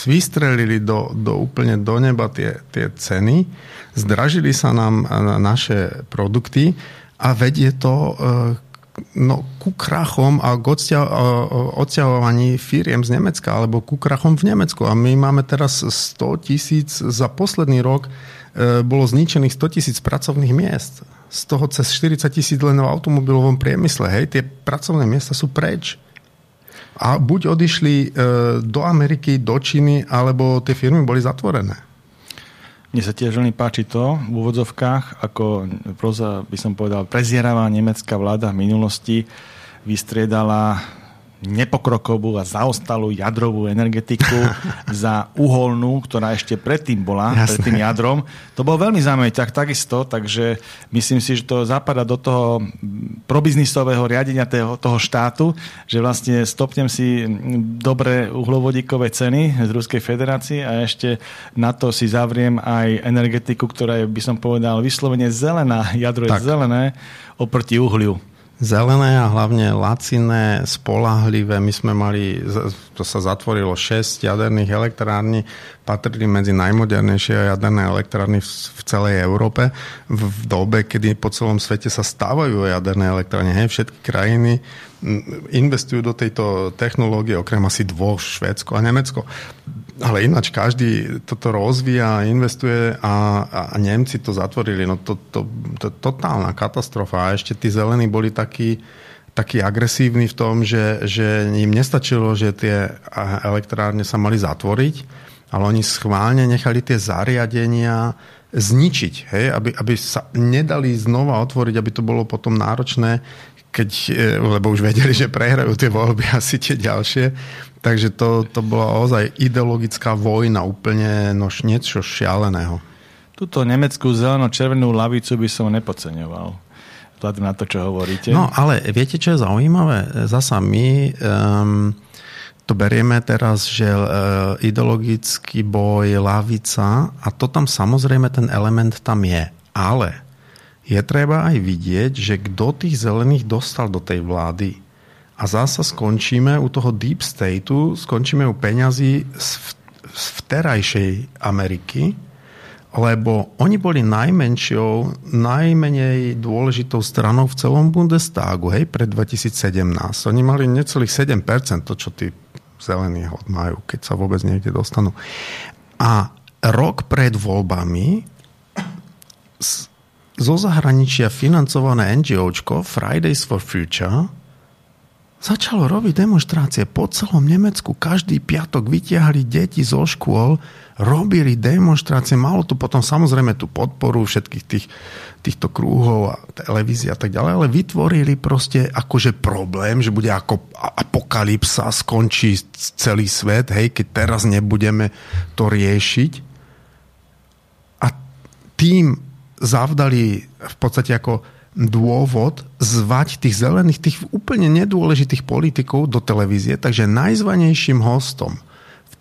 vystrelili do, do úplne do neba tie, tie ceny, zdražili sa nám naše produkty a vedie to uh, no, ku krachom a k odsťahovaní firiem z Nemecka alebo ku krachom v Nemecku. A my máme teraz 100 tisíc, za posledný rok e, bolo zničených 100 tisíc pracovných miest. Z toho cez 40 tisíc len v automobilovom priemysle. Hej, tie pracovné miesta sú preč. A buď odišli e, do Ameriky, do Číny, alebo tie firmy boli zatvorené. Mne sa tiež veľmi páči to v úvodzovkách, ako proza, by som povedal, prezieravá nemecká vláda v minulosti vystriedala nepokrokovú a zaostalú jadrovú energetiku za uholnú, ktorá ešte predtým bola, Jasné. pred tým jadrom. To bol veľmi zaujímavý tak, takisto, takže myslím si, že to zapadá do toho probiznisového riadenia toho, toho štátu, že vlastne stopnem si dobré uhlovodíkové ceny z Ruskej federácie a ešte na to si zavriem aj energetiku, ktorá je, by som povedal, vyslovene zelená, jadro je tak. zelené oproti uhliu zelené a hlavne laciné, spolahlivé. My sme mali, to sa zatvorilo 6 jaderných elektrární, patrili medzi najmodernejšie jaderné elektrárny v, celej Európe. V dobe, kedy po celom svete sa stávajú jaderné elektrárne, hej, všetky krajiny investujú do tejto technológie, okrem asi dvoch, Švédsko a Nemecko. Ale ináč každý toto rozvíja, investuje a, a Nemci to zatvorili. No to, to, to, to totálna katastrofa. A ešte tí zelení boli takí, takí agresívni v tom, že, že im nestačilo, že tie elektrárne sa mali zatvoriť, ale oni schválne nechali tie zariadenia zničiť, hej? Aby, aby sa nedali znova otvoriť, aby to bolo potom náročné keď, e, lebo už vedeli, že prehrajú tie voľby asi tie ďalšie. Takže to, to bola ozaj ideologická vojna, úplne nož niečo šialeného. Tuto nemeckú zeleno-červenú lavicu by som nepodceňoval. Vzhľadom na to, čo hovoríte. No, ale viete, čo je zaujímavé? Zasa my um, to berieme teraz, že uh, ideologický boj, lavica, a to tam samozrejme ten element tam je. Ale je treba aj vidieť, že kto tých zelených dostal do tej vlády. A zasa skončíme u toho deep stateu, skončíme u peňazí z, z vterajšej Ameriky, lebo oni boli najmenšou, najmenej dôležitou stranou v celom Bundestagu, hej, pred 2017. Oni mali necelých 7%, to čo tí zelení majú, keď sa vôbec niekde dostanú. A rok pred voľbami zo zahraničia financované NGOčko Fridays for Future začalo robiť demonstrácie po celom Nemecku. Každý piatok vytiahli deti zo škôl, robili demonstrácie. Malo to potom samozrejme tú podporu všetkých tých, týchto krúhov a televízie a tak ďalej, ale vytvorili proste akože problém, že bude ako apokalypsa, skončí celý svet, hej, keď teraz nebudeme to riešiť. A tým zavdali v podstate ako dôvod zvať tých zelených, tých úplne nedôležitých politikov do televízie, takže najzvanejším hostom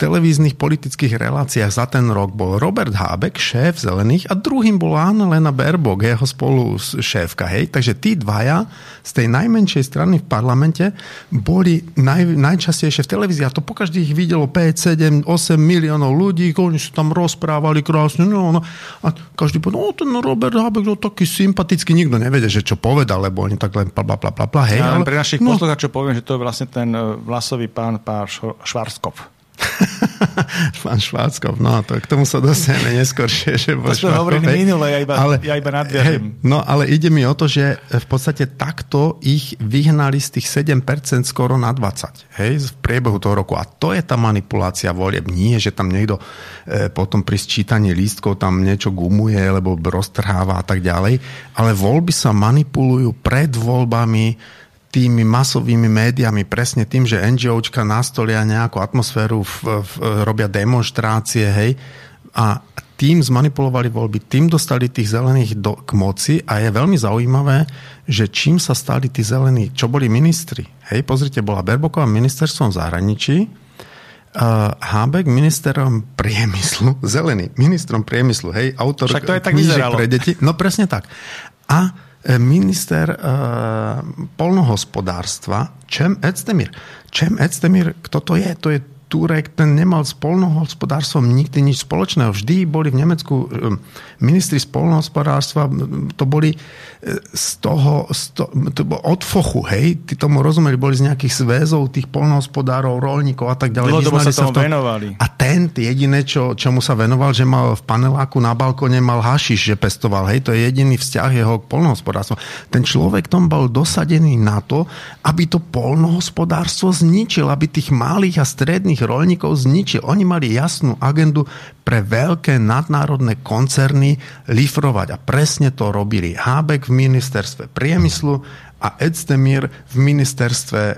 televíznych politických reláciách za ten rok bol Robert Hábek, šéf Zelených a druhým bola Anna-Lena Berbok, jeho spolu šéfka. Hej? Takže tí dvaja z tej najmenšej strany v parlamente boli naj, najčastejšie v televízii a to po každých videlo 5, 7, 8 miliónov ľudí, oni sa tam rozprávali krásne no, no. a každý povedal, no ten Robert Hábek, no taký sympatický, nikto nevede, že čo povedal, lebo oni tak len bla, bla, bla, bla, hej. Ja ale, pre našich no, poslucháčov poviem, že to je vlastne ten eh, vlasový pán, pán Švarskov. Pán Šváckov, no to k tomu sa dostaneme neskôršie. Že to sme hovorili minule, ja iba, ale, ja iba nadviažem. Hej, no ale ide mi o to, že v podstate takto ich vyhnali z tých 7% skoro na 20. Hej, v priebehu toho roku. A to je tá manipulácia volieb. Nie, že tam niekto e, potom pri sčítaní lístkov tam niečo gumuje, alebo roztrháva a tak ďalej. Ale voľby sa manipulujú pred voľbami tými masovými médiami, presne tým, že NGOčka nastolia nejakú atmosféru, v, v, robia demonstrácie, hej, a tým zmanipulovali voľby, tým dostali tých zelených do, k moci a je veľmi zaujímavé, že čím sa stali tí zelení, čo boli ministri. Hej, pozrite, bola Berboková ministerstvom zahraničí, uh, Hábek ministerom priemyslu, zelený ministrom priemyslu, hej, autor Však to je tak vyzeralo. pre deti. No presne tak. A minister uh, polnohospodárstva Čem Ecdemir. Čem Ecdemir, kto to je? To je Turek, ten nemal s polnohospodárstvom nikdy nič spoločného. Vždy boli v Nemecku ministri spolnohospodárstva, to boli e, z toho, z to, to od fochu, hej, ty tomu rozumeli, boli z nejakých zväzov tých polnohospodárov, rolníkov a tak ďalej. Dlhodobo sa tomu venovali. A ten jediné, čo, čomu sa venoval, že mal v paneláku na balkone mal hašiš, že pestoval, hej, to je jediný vzťah jeho k polnohospodárstvu. Ten človek tom bol dosadený na to, aby to polnohospodárstvo zničil, aby tých malých a stredných rolníkov zničil. Oni mali jasnú agendu pre veľké nadnárodné koncerny lifrovať a presne to robili Hábek v ministerstve priemyslu a Edstemir v ministerstve e,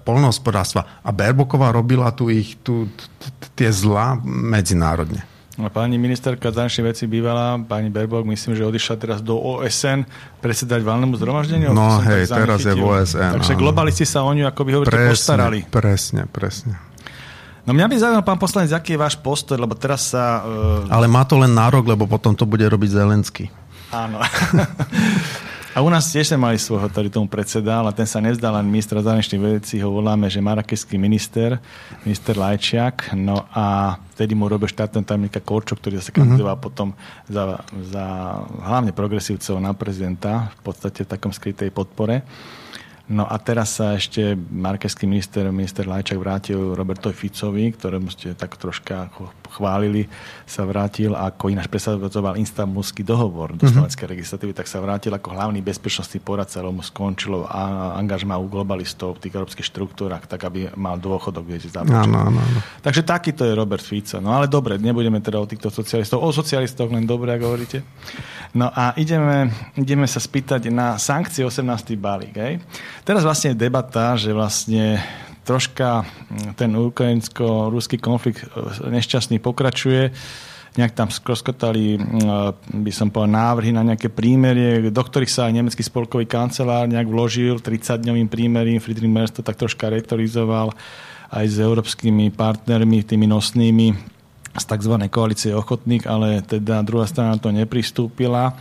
polnohospodárstva. A Berboková robila tu ich, tu, tie zlá medzinárodne. A pani ministerka zahraničných vecí bývala, pani Berbok, myslím, že odišla teraz do OSN predsedať valnému zhromaždeniu. No hej, teraz je v OSN. Takže áno. globalisti sa o ňu, ako by hovoríte, presne, postarali. Presne, presne. No mňa by zaujímal, pán poslanec, aký je váš postoj, lebo teraz sa... Uh... Ale má to len nárok, lebo potom to bude robiť Zelensky. Áno. A u nás tiež sme mali svojho, ktorý tomu predsedal, ale ten sa nezdal len ministra zahraničných vecí, ho voláme, že marakeský minister, minister Lajčiak, no a vtedy mu robil štátne tajomníka Korčo, ktorý sa kandidoval mm-hmm. potom za, za hlavne progresívcov na prezidenta, v podstate v takom skrytej podpore. No a teraz sa ešte markeský minister, minister Lajčak vrátil Robertovi Ficovi, ktorému ste tak troška chválili, sa vrátil ako ináč presadzoval Istanbulský dohovor do mm-hmm. slovenskej legislatívy, tak sa vrátil ako hlavný bezpečnostný poradca, lebo mu skončilo a angažma u globalistov v tých európskych štruktúrach, tak aby mal dôchodok, viete, započať. No, no, no. Takže takýto je Robert Fico. No ale dobre, nebudeme teda o týchto socialistov. O socialistoch len dobre, ako hovoríte. No a ideme, ideme sa spýtať na sankcie 18. balík. Hej? Teraz vlastne je debata, že vlastne troška mm, ten ukrajinsko-ruský konflikt e, nešťastný pokračuje. Nejak tam skroskotali, mm, e, by som povedal, návrhy na nejaké prímerie, do ktorých sa aj nemecký spolkový kancelár nejak vložil 30-dňovým prímerím. Friedrich Merz to tak troška retorizoval aj s európskymi partnermi, tými nosnými z tzv. koalície ochotných, ale teda druhá strana to nepristúpila.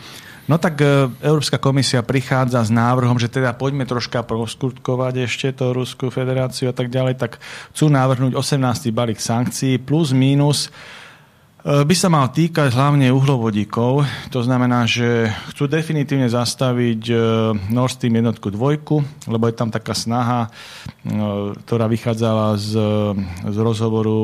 No tak e, Európska komisia prichádza s návrhom, že teda poďme troška proskutkovať ešte to Ruskú federáciu a tak ďalej, tak chcú navrhnúť 18. balík sankcií plus mínus e, by sa mal týkať hlavne uhlovodíkov. To znamená, že chcú definitívne zastaviť e, Nord Stream jednotku dvojku, lebo je tam taká snaha, ktorá vychádzala z, z rozhovoru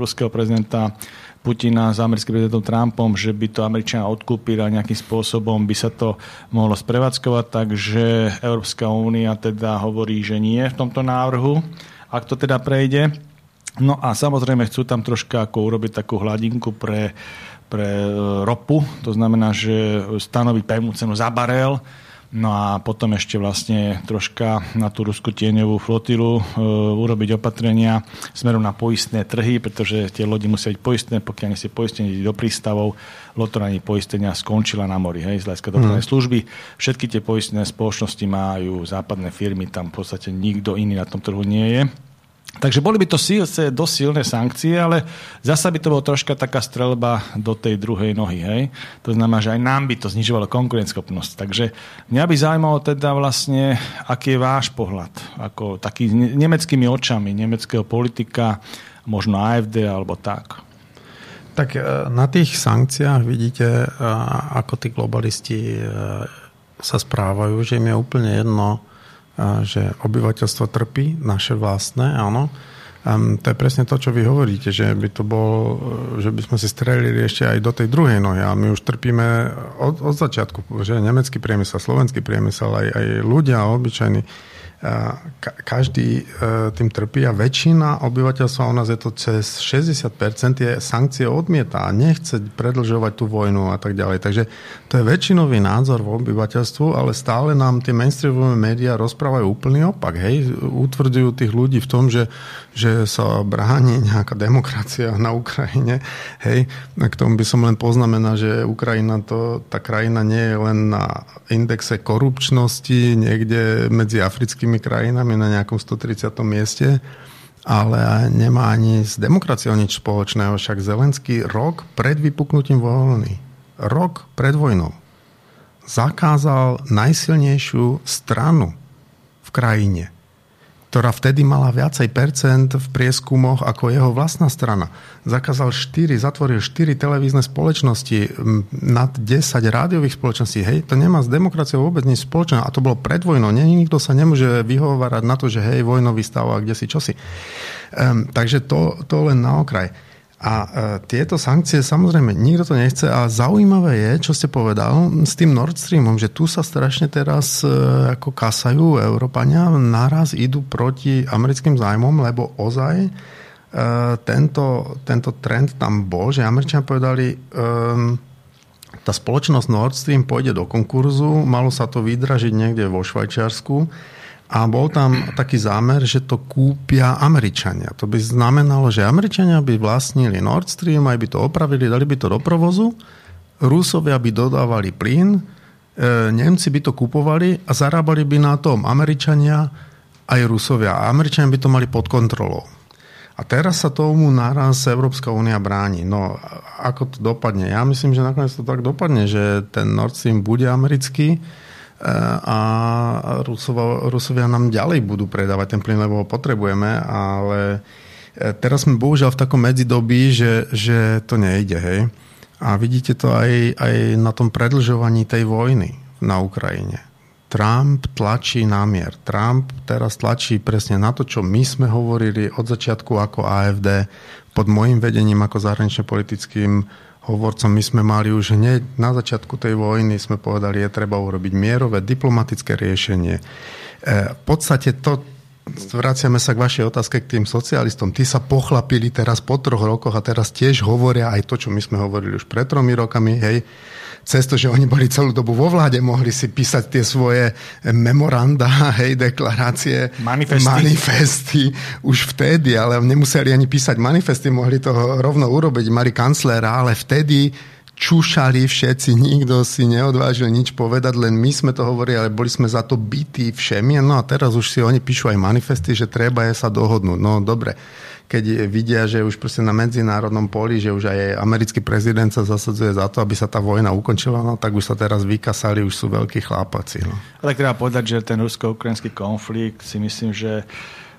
ruského prezidenta Putina s americkým prezidentom Trumpom, že by to Američania odkúpili a nejakým spôsobom by sa to mohlo sprevádzkovať, takže Európska únia teda hovorí, že nie v tomto návrhu, ak to teda prejde. No a samozrejme chcú tam troška ako urobiť takú hladinku pre, pre e, ropu, to znamená, že stanoviť pevnú cenu za barel, No a potom ešte vlastne troška na tú ruskú tieňovú flotilu e, urobiť opatrenia smerom na poistné trhy, pretože tie lodi musia byť poistné, pokiaľ nie ste poistení do prístavov, lotoranie poistenia skončila na mori, hej, z hľadiska dopravnej mm. služby. Všetky tie poistné spoločnosti majú západné firmy, tam v podstate nikto iný na tom trhu nie je. Takže boli by to síce dosť silné sankcie, ale zasa by to bolo troška taká strelba do tej druhej nohy. Hej? To znamená, že aj nám by to znižovalo konkurenceschopnosť. Takže mňa by zaujímalo teda vlastne, aký je váš pohľad, ako taký nemeckými očami, nemeckého politika, možno AFD alebo tak. Tak e, na tých sankciách vidíte, e, ako tí globalisti e, sa správajú, že im je úplne jedno, že obyvateľstvo trpí, naše vlastné, áno. Um, to je presne to, čo vy hovoríte, že by to bol, že by sme si strelili ešte aj do tej druhej nohy a my už trpíme od, od začiatku, že nemecký priemysel, slovenský priemysel, aj, aj ľudia obyčajní každý e, tým trpí a väčšina obyvateľstva, u nás je to cez 60%, tie sankcie odmieta a nechce predlžovať tú vojnu a tak ďalej. Takže to je väčšinový názor v obyvateľstvu, ale stále nám tie mainstreamové médiá rozprávajú úplný opak. Hej? Utvrdzujú tých ľudí v tom, že, že sa bráni nejaká demokracia na Ukrajine. Hej? K tomu by som len poznamenal, že Ukrajina, to, tá krajina nie je len na indexe korupčnosti niekde medzi africkými európskymi krajinami na nejakom 130. mieste, ale nemá ani s demokraciou nič spoločného. Však Zelenský rok pred vypuknutím vojny, rok pred vojnou, zakázal najsilnejšiu stranu v krajine ktorá vtedy mala viacej percent v prieskumoch ako jeho vlastná strana. Zakázal 4, zatvoril 4 televízne spoločnosti, nad 10 rádiových spoločností. Hej, to nemá s demokraciou vôbec nič spoločné. A to bolo pred vojnou. Nie, nikto sa nemôže vyhovárať na to, že hej, vojnový stav a kde si čosi. Um, takže to, to len na okraj. A e, tieto sankcie, samozrejme, nikto to nechce a zaujímavé je, čo ste povedal s tým Nord Streamom, že tu sa strašne teraz e, ako kasajú Európania, naraz idú proti americkým zájmom, lebo ozaj e, tento, tento trend tam bol, že Američania povedali, e, tá spoločnosť Nord Stream pôjde do konkurzu, malo sa to vydražiť niekde vo Švajčiarsku a bol tam taký zámer, že to kúpia Američania. To by znamenalo, že Američania by vlastnili Nord Stream, aj by to opravili, dali by to do provozu, Rusovia by dodávali plyn, e, Nemci by to kupovali a zarábali by na tom Američania aj Rusovia. A Američania by to mali pod kontrolou. A teraz sa tomu naraz Európska únia bráni. No, ako to dopadne? Ja myslím, že nakoniec to tak dopadne, že ten Nord Stream bude americký a Rusova, Rusovia nám ďalej budú predávať ten plyn, lebo ho potrebujeme, ale e, teraz sme bohužiaľ v takom medzidobí, že, že to nejde, hej. A vidíte to aj, aj na tom predlžovaní tej vojny na Ukrajine. Trump tlačí namier. Trump teraz tlačí presne na to, čo my sme hovorili od začiatku ako AFD pod môjim vedením ako zahranične politickým hovorcom. My sme mali už hneď na začiatku tej vojny, sme povedali, je treba urobiť mierové diplomatické riešenie. E, v podstate to, vraciame sa k vašej otázke k tým socialistom. Tí sa pochlapili teraz po troch rokoch a teraz tiež hovoria aj to, čo my sme hovorili už pred tromi rokami, hej, cez to, že oni boli celú dobu vo vláde, mohli si písať tie svoje memoranda, hej, deklarácie, manifesty. manifesty už vtedy, ale nemuseli ani písať manifesty, mohli to rovno urobiť, mali kancléra, ale vtedy čušali všetci, nikto si neodvážil nič povedať, len my sme to hovorili, ale boli sme za to bytí všemi. No a teraz už si oni píšu aj manifesty, že treba je sa dohodnúť. No dobre, keď vidia, že už proste na medzinárodnom poli, že už aj americký prezident sa zasadzuje za to, aby sa tá vojna ukončila, no tak už sa teraz vykasali, už sú veľkí chlápaci. No. A tak treba povedať, že ten rusko-ukrajinský konflikt si myslím, že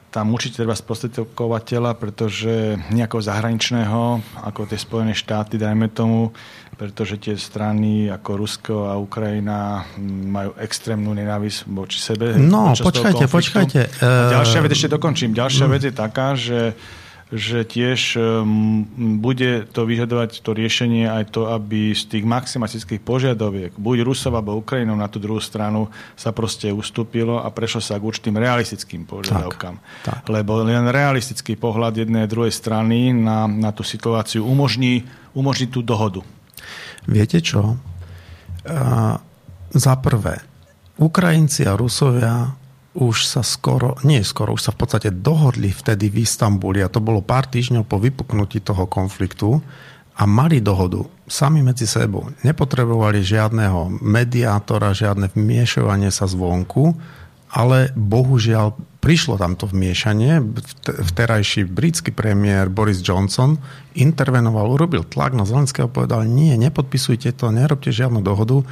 tam určite treba sprostredkovateľa, pretože nejakého zahraničného, ako tie Spojené štáty, dajme tomu, pretože tie strany ako Rusko a Ukrajina majú extrémnu nenávisť voči sebe. No, počkajte, počkajte. A ďalšia vec, ešte dokončím, ďalšia mm. vec je taká, že že tiež um, bude to vyžadovať to riešenie aj to, aby z tých maximalistických požiadoviek, buď Rusov alebo Ukrajinou na tú druhú stranu sa proste ustúpilo a prešlo sa k určitým realistickým požiadavkám. Tak, tak. Lebo len realistický pohľad jednej a druhej strany na, na tú situáciu umožní, umožní tú dohodu. Viete čo? Uh, za prvé, Ukrajinci a Rusovia už sa skoro, nie skoro, už sa v podstate dohodli vtedy v Istambuli a to bolo pár týždňov po vypuknutí toho konfliktu a mali dohodu sami medzi sebou. Nepotrebovali žiadneho mediátora, žiadne vmiešovanie sa zvonku, ale bohužiaľ prišlo tam to vmiešanie. Vterajší britský premiér Boris Johnson intervenoval, urobil tlak na Zelenského povedal, nie, nepodpisujte to, nerobte žiadnu dohodu,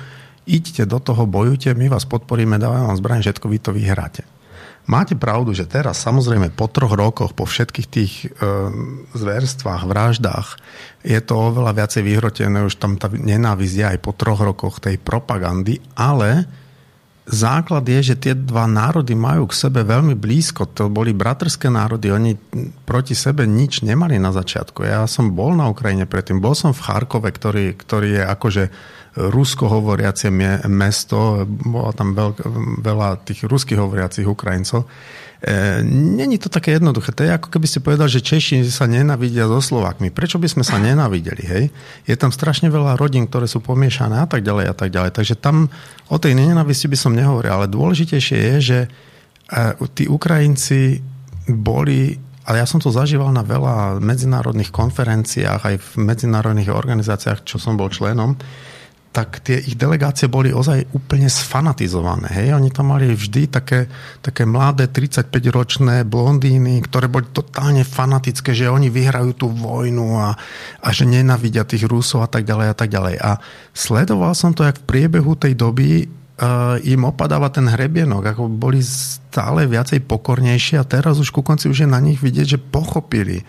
idte do toho, bojujte, my vás podporíme, dávame vám zbraň, všetko vy to vyhráte. Máte pravdu, že teraz samozrejme po troch rokoch, po všetkých tých e, zverstvách, vraždách, je to oveľa viacej vyhrotené, už tam tá nenávisť je aj po troch rokoch tej propagandy, ale základ je, že tie dva národy majú k sebe veľmi blízko. To boli bratrské národy, oni proti sebe nič nemali na začiatku. Ja som bol na Ukrajine predtým, bol som v Charkove, ktorý, ktorý je akože rusko hovoriace mesto, bolo tam veľa tých ruských hovoriacich Ukrajincov. E, Není to také jednoduché. To je ako keby ste povedali, že Češi sa nenavidia so Slovakmi. Prečo by sme sa nenavideli? Hej? Je tam strašne veľa rodín, ktoré sú pomiešané a tak ďalej a tak ďalej. Takže tam o tej nenavisti by som nehovoril. Ale dôležitejšie je, že e, tí Ukrajinci boli ale ja som to zažíval na veľa medzinárodných konferenciách, aj v medzinárodných organizáciách, čo som bol členom, tak tie ich delegácie boli ozaj úplne sfanatizované. Hej? Oni tam mali vždy také, také mladé 35-ročné blondíny, ktoré boli totálne fanatické, že oni vyhrajú tú vojnu a, a že nenavidia tých Rusov a tak ďalej a tak ďalej. A sledoval som to, jak v priebehu tej doby uh, im opadáva ten hrebienok, ako boli stále viacej pokornejšie a teraz už ku konci už je na nich vidieť, že pochopili,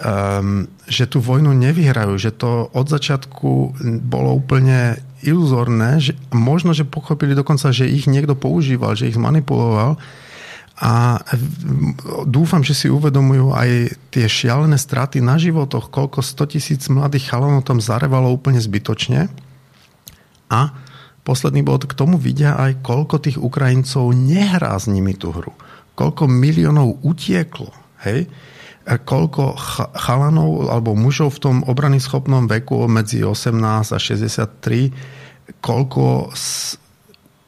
um, že tú vojnu nevyhrajú, že to od začiatku bolo úplne iluzorné, že možno, že pochopili dokonca, že ich niekto používal, že ich manipuloval a dúfam, že si uvedomujú aj tie šialené straty na životoch, koľko 100 tisíc mladých chalanov tam zarevalo úplne zbytočne. A posledný bod, k tomu vidia aj, koľko tých Ukrajincov nehrá s nimi tú hru. Koľko miliónov utieklo. Hej? Koľko chalanov alebo mužov v tom obrany schopnom veku medzi 18 a 63, koľko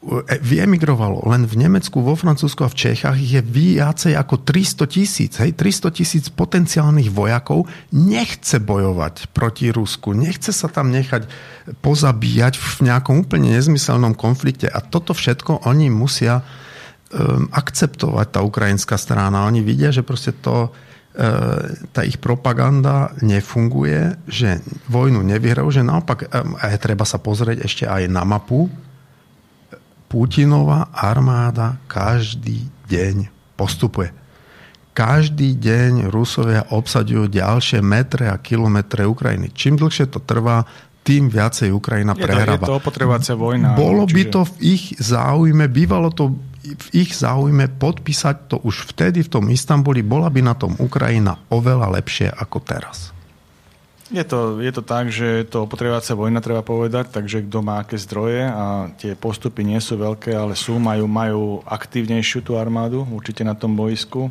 E, vyemigrovalo. Len v Nemecku, vo Francúzsku a v Čechách je viacej ako 300 tisíc. Hej, 300 tisíc potenciálnych vojakov nechce bojovať proti Rusku. Nechce sa tam nechať pozabíjať v nejakom úplne nezmyselnom konflikte. A toto všetko oni musia um, akceptovať, tá ukrajinská strana. Oni vidia, že proste to, tá ich propaganda nefunguje, že vojnu nevyhrajú, že naopak e, treba sa pozrieť ešte aj na mapu, Putinová armáda každý deň postupuje. Každý deň Rusovia obsadujú ďalšie metre a kilometre Ukrajiny. Čím dlhšie to trvá, tým viacej Ukrajina je prehráva. To, je to vojna. Bolo čiže... by to v ich záujme, bývalo to v ich záujme podpísať to už vtedy v tom Istambuli, bola by na tom Ukrajina oveľa lepšie ako teraz. Je to, je to tak, že to opotrebovacia vojna, treba povedať, takže kto má aké zdroje a tie postupy nie sú veľké, ale sú, majú, majú aktívnejšiu tú armádu, určite na tom boisku.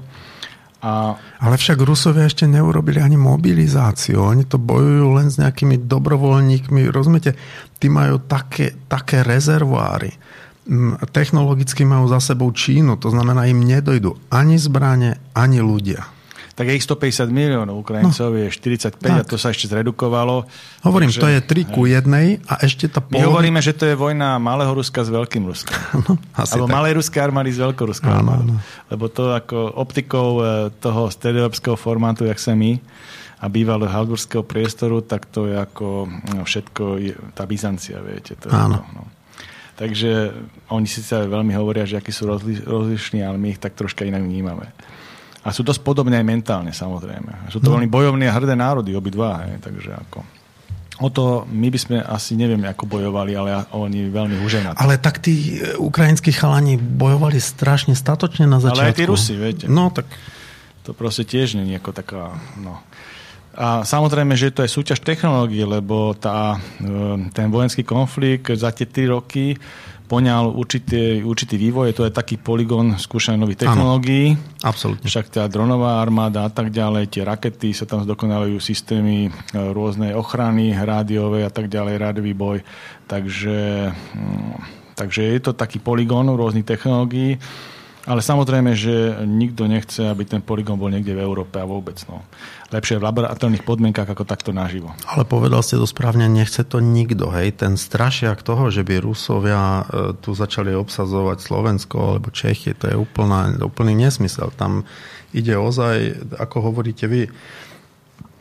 A... Ale však Rusovia ešte neurobili ani mobilizáciu. Oni to bojujú len s nejakými dobrovoľníkmi. Rozumiete? Tí majú také, také rezervoáry. Technologicky majú za sebou Čínu, to znamená, im nedojdu ani zbranie, ani ľudia tak je ich 150 miliónov, Ukrajincov no. je 45 tak. a to sa ešte zredukovalo. Hovorím, takže, to je 3 ku 1 a ešte tá pol... My hovoríme, že to je vojna malého Ruska s veľkým Ruskom. no, asi Alebo tak. malej ruskej armády s veľkou ruskou armádou. Lebo to ako optikou e, toho stredoeurópskeho formátu, jak sa my, a bývalého halburského priestoru, tak to je ako no, všetko, je, tá Byzancia, viete. To Áno. Je, no. Takže oni síce veľmi hovoria, že akí sú rozli, rozlišní, ale my ich tak troška inak vnímame. A sú dosť podobné aj mentálne, samozrejme. Sú to no. veľmi bojovné a hrdé národy, obidva. Hej, takže ako... O to my by sme asi neviem, ako bojovali, ale oni veľmi hužená. Ale tak tí e, ukrajinskí chalani bojovali strašne statočne na začiatku. Ale aj tí Rusi, viete. No, tak... To proste tiež nie je ako taká... No. A samozrejme, že to je súťaž technológie, lebo tá, e, ten vojenský konflikt za tie tri roky poňal určitý, určitý vývoj, to je taký poligón skúšania nových technológií. absolútne. Však tá dronová armáda a tak ďalej, tie rakety sa tam zdokonalujú, systémy e, rôznej ochrany, rádiové a tak ďalej, rádiový boj. Takže, mm, takže je to taký poligón rôznych technológií. Ale samozrejme, že nikto nechce, aby ten poligón bol niekde v Európe a vôbec. No. Lepšie v laboratórnych podmienkach ako takto naživo. Ale povedal ste to správne, nechce to nikto. Hej? Ten strašiak toho, že by Rusovia e, tu začali obsazovať Slovensko alebo Čechy, to je úplná, úplný nesmysel. Tam ide ozaj, ako hovoríte vy,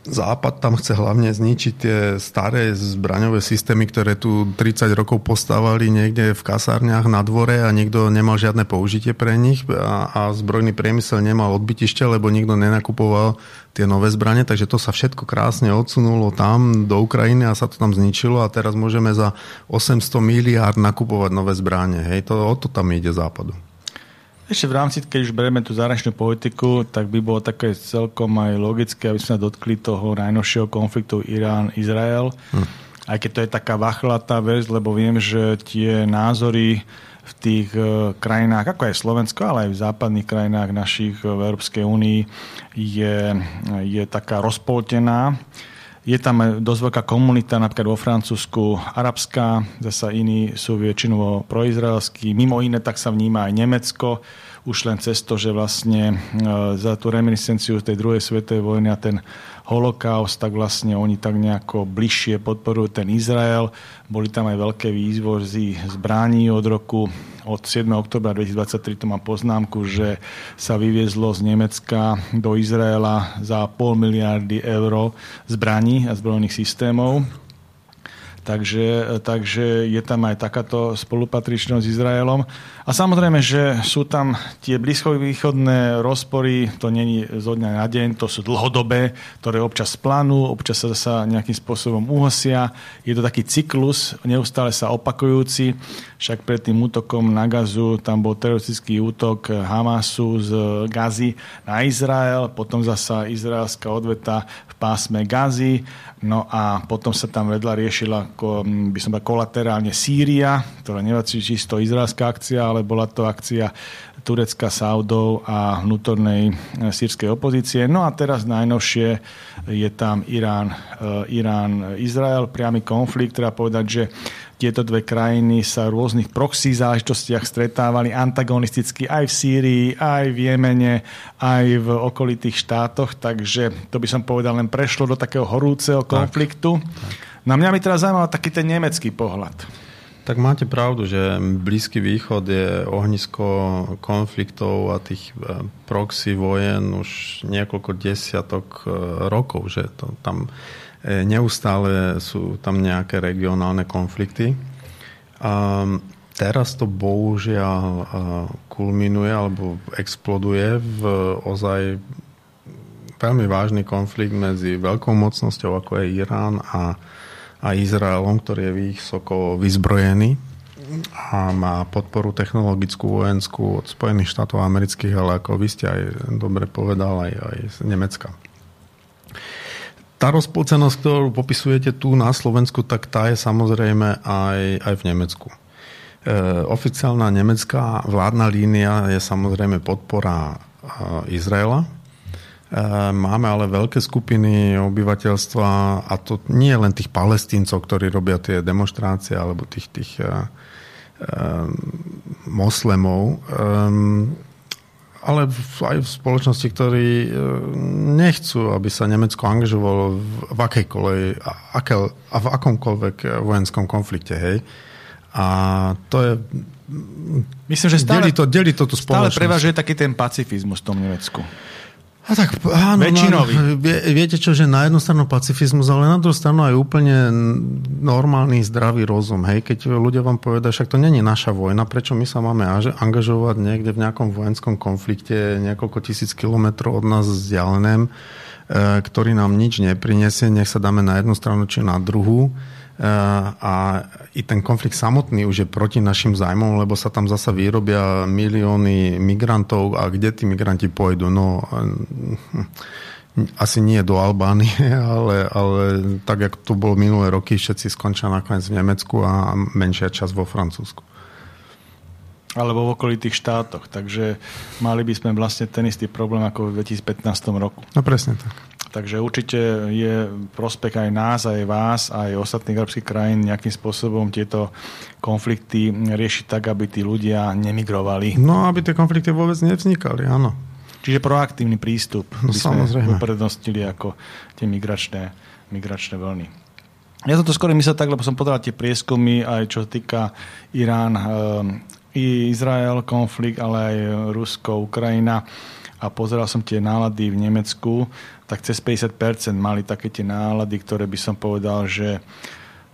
Západ tam chce hlavne zničiť tie staré zbraňové systémy, ktoré tu 30 rokov postávali niekde v kasárniach na dvore a nikto nemal žiadne použitie pre nich a, a zbrojný priemysel nemal odbytište, lebo nikto nenakupoval tie nové zbranie, takže to sa všetko krásne odsunulo tam do Ukrajiny a sa to tam zničilo a teraz môžeme za 800 miliárd nakupovať nové zbranie. Hej, to, o to tam ide západu. Ešte v rámci, keď už bereme tú zahraničnú politiku, tak by bolo také celkom aj logické, aby sme dotkli toho najnovšieho konfliktu Irán-Izrael. Hm. Aj keď to je taká vachlatá vec, lebo viem, že tie názory v tých e, krajinách, ako aj Slovensko, ale aj v západných krajinách našich v Európskej únii je, je taká rozpoltená. Je tam dosť veľká komunita, napríklad vo Francúzsku arabská, zasa iní sú väčšinou proizraelskí. Mimo iné tak sa vníma aj Nemecko, už len cez to, že vlastne e, za tú reminiscenciu tej druhej svetovej vojny a ten holokaust, tak vlastne oni tak nejako bližšie podporujú ten Izrael. Boli tam aj veľké výzvozy zbraní od roku od 7. oktobra 2023 to mám poznámku, že sa vyviezlo z Nemecka do Izraela za pol miliardy eur zbraní a zbrojných systémov. Takže, takže je tam aj takáto spolupatričnosť s Izraelom. A samozrejme, že sú tam tie blízkovýchodné rozpory, to není zo dňa na deň, to sú dlhodobé, ktoré občas plánú, občas sa, sa nejakým spôsobom uhosia. Je to taký cyklus, neustále sa opakujúci. Však pred tým útokom na Gazu tam bol teroristický útok Hamasu z Gazy na Izrael, potom zasa izraelská odveta v pásme Gazy, no a potom sa tam vedľa riešila by som povedal, kolaterálne Sýria, ktorá nebola čisto izraelská akcia, ale bola to akcia Turecka, Saudov a vnútornej sírskej opozície. No a teraz najnovšie je tam Irán, Irán Izrael, priamy konflikt, treba povedať, že tieto dve krajiny sa v rôznych proxy záležitostiach stretávali antagonisticky aj v Sýrii, aj v Jemene, aj v okolitých štátoch, takže to by som povedal len prešlo do takého horúceho konfliktu. Tak, tak. Na mňa by teraz zaujímal taký ten nemecký pohľad. Tak máte pravdu, že Blízky východ je ohnisko konfliktov a tých e, proxy vojen už niekoľko desiatok e, rokov, že to tam neustále sú tam nejaké regionálne konflikty. Teraz to bohužiaľ e, kulminuje alebo exploduje v ozaj veľmi vážny konflikt medzi veľkou mocnosťou, ako je Irán a, a Izraelom, ktorý je vysoko vyzbrojený a má podporu technologickú, vojenskú od Spojených štátov amerických, ale ako vy ste aj dobre povedal, aj, aj z Nemecka tá rozpolcenosť, ktorú popisujete tu na Slovensku, tak tá je samozrejme aj, aj v Nemecku. E, oficiálna nemecká vládna línia je samozrejme podpora e, Izraela. E, máme ale veľké skupiny obyvateľstva, a to nie len tých palestíncov, ktorí robia tie demonstrácie, alebo tých, tých e, e, moslemov, e, ale aj v spoločnosti, ktorí e, nechcú, aby sa Nemecko angažovalo v akejkoľvek, aké, a v akomkoľvek vojenskom konflikte, hej. A to je... Myslím, že stále, delí to, delí to tú. Stále prevažuje taký ten pacifizmus v tom Nemecku. A tak, áno, Väčšinový. No, vie, viete čo, že na jednu stranu pacifizmus, ale na druhú stranu aj úplne normálny, zdravý rozum. Hej? Keď ľudia vám povedia, však to není naša vojna, prečo my sa máme angažovať niekde v nejakom vojenskom konflikte niekoľko tisíc kilometrov od nás vzdialeném, e, ktorý nám nič neprinesie, nech sa dáme na jednu stranu či na druhú a i ten konflikt samotný už je proti našim zájmom, lebo sa tam zasa vyrobia milióny migrantov a kde tí migranti pôjdu? No asi nie do Albánie, ale, ale tak, jak to bolo minulé roky, všetci skončia nakoniec v Nemecku a menšia časť vo Francúzsku. Alebo v okolitých štátoch. Takže mali by sme vlastne ten istý problém ako v 2015 roku. No presne tak. Takže určite je prospech aj nás, aj vás, aj ostatných európskych krajín nejakým spôsobom tieto konflikty riešiť tak, aby tí ľudia nemigrovali. No, aby tie konflikty vôbec nevznikali, áno. Čiže proaktívny prístup no, by sme uprednostnili ako tie migračné, migračné vlny. Ja som to skôr myslel tak, lebo som pozeral tie prieskumy, aj čo týka Irán, e, i Izrael konflikt, ale aj Rusko, Ukrajina a pozeral som tie nálady v Nemecku, tak cez 50% mali také tie nálady, ktoré by som povedal, že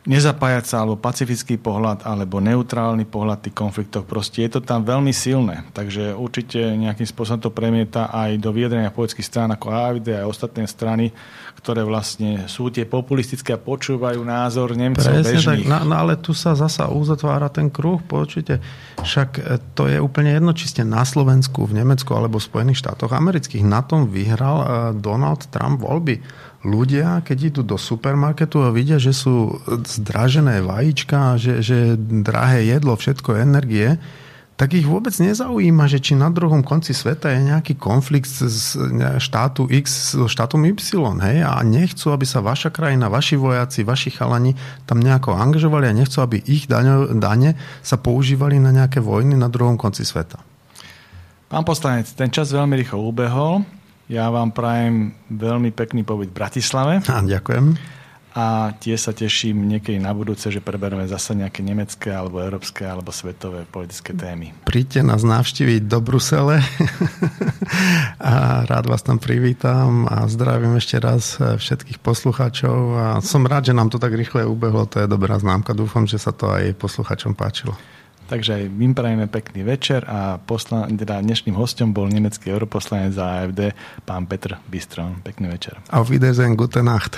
nezapájať sa, alebo pacifický pohľad, alebo neutrálny pohľad tých konfliktov. Proste je to tam veľmi silné. Takže určite nejakým spôsobom to premieta aj do vyjadrenia politických strán ako AFD a ostatné strany, ktoré vlastne sú tie populistické a počúvajú názor Nemcov Presne bežných. Tak, no, no ale tu sa zasa uzatvára ten kruh, počujte. Však e, to je úplne jedno, či ste na Slovensku, v Nemecku alebo v Spojených štátoch amerických. Na tom vyhral e, Donald Trump voľby. Ľudia, keď idú do supermarketu a vidia, že sú zdražené vajíčka, že, že drahé jedlo, všetko energie, tak ich vôbec nezaujíma, že či na druhom konci sveta je nejaký konflikt z štátu X so štátom Y, hej, a nechcú, aby sa vaša krajina, vaši vojaci, vaši chalani tam nejako angažovali a nechcú, aby ich dane sa používali na nejaké vojny na druhom konci sveta. Pán poslanec, ten čas veľmi rýchlo ubehol. Ja vám prajem veľmi pekný pobyt v Bratislave. A, ďakujem a tie sa teším niekedy na budúce, že prebereme zase nejaké nemecké alebo európske alebo svetové politické témy. Príďte nás navštíviť do Brusele a rád vás tam privítam a zdravím ešte raz všetkých poslucháčov a som rád, že nám to tak rýchle ubehlo, to je dobrá známka, dúfam, že sa to aj poslucháčom páčilo. Takže aj my prajeme pekný večer a posla, teda dnešným hostom bol nemecký europoslanec za AFD, pán Petr Bistron. Pekný večer. Auf Wiedersehen, gute Nacht.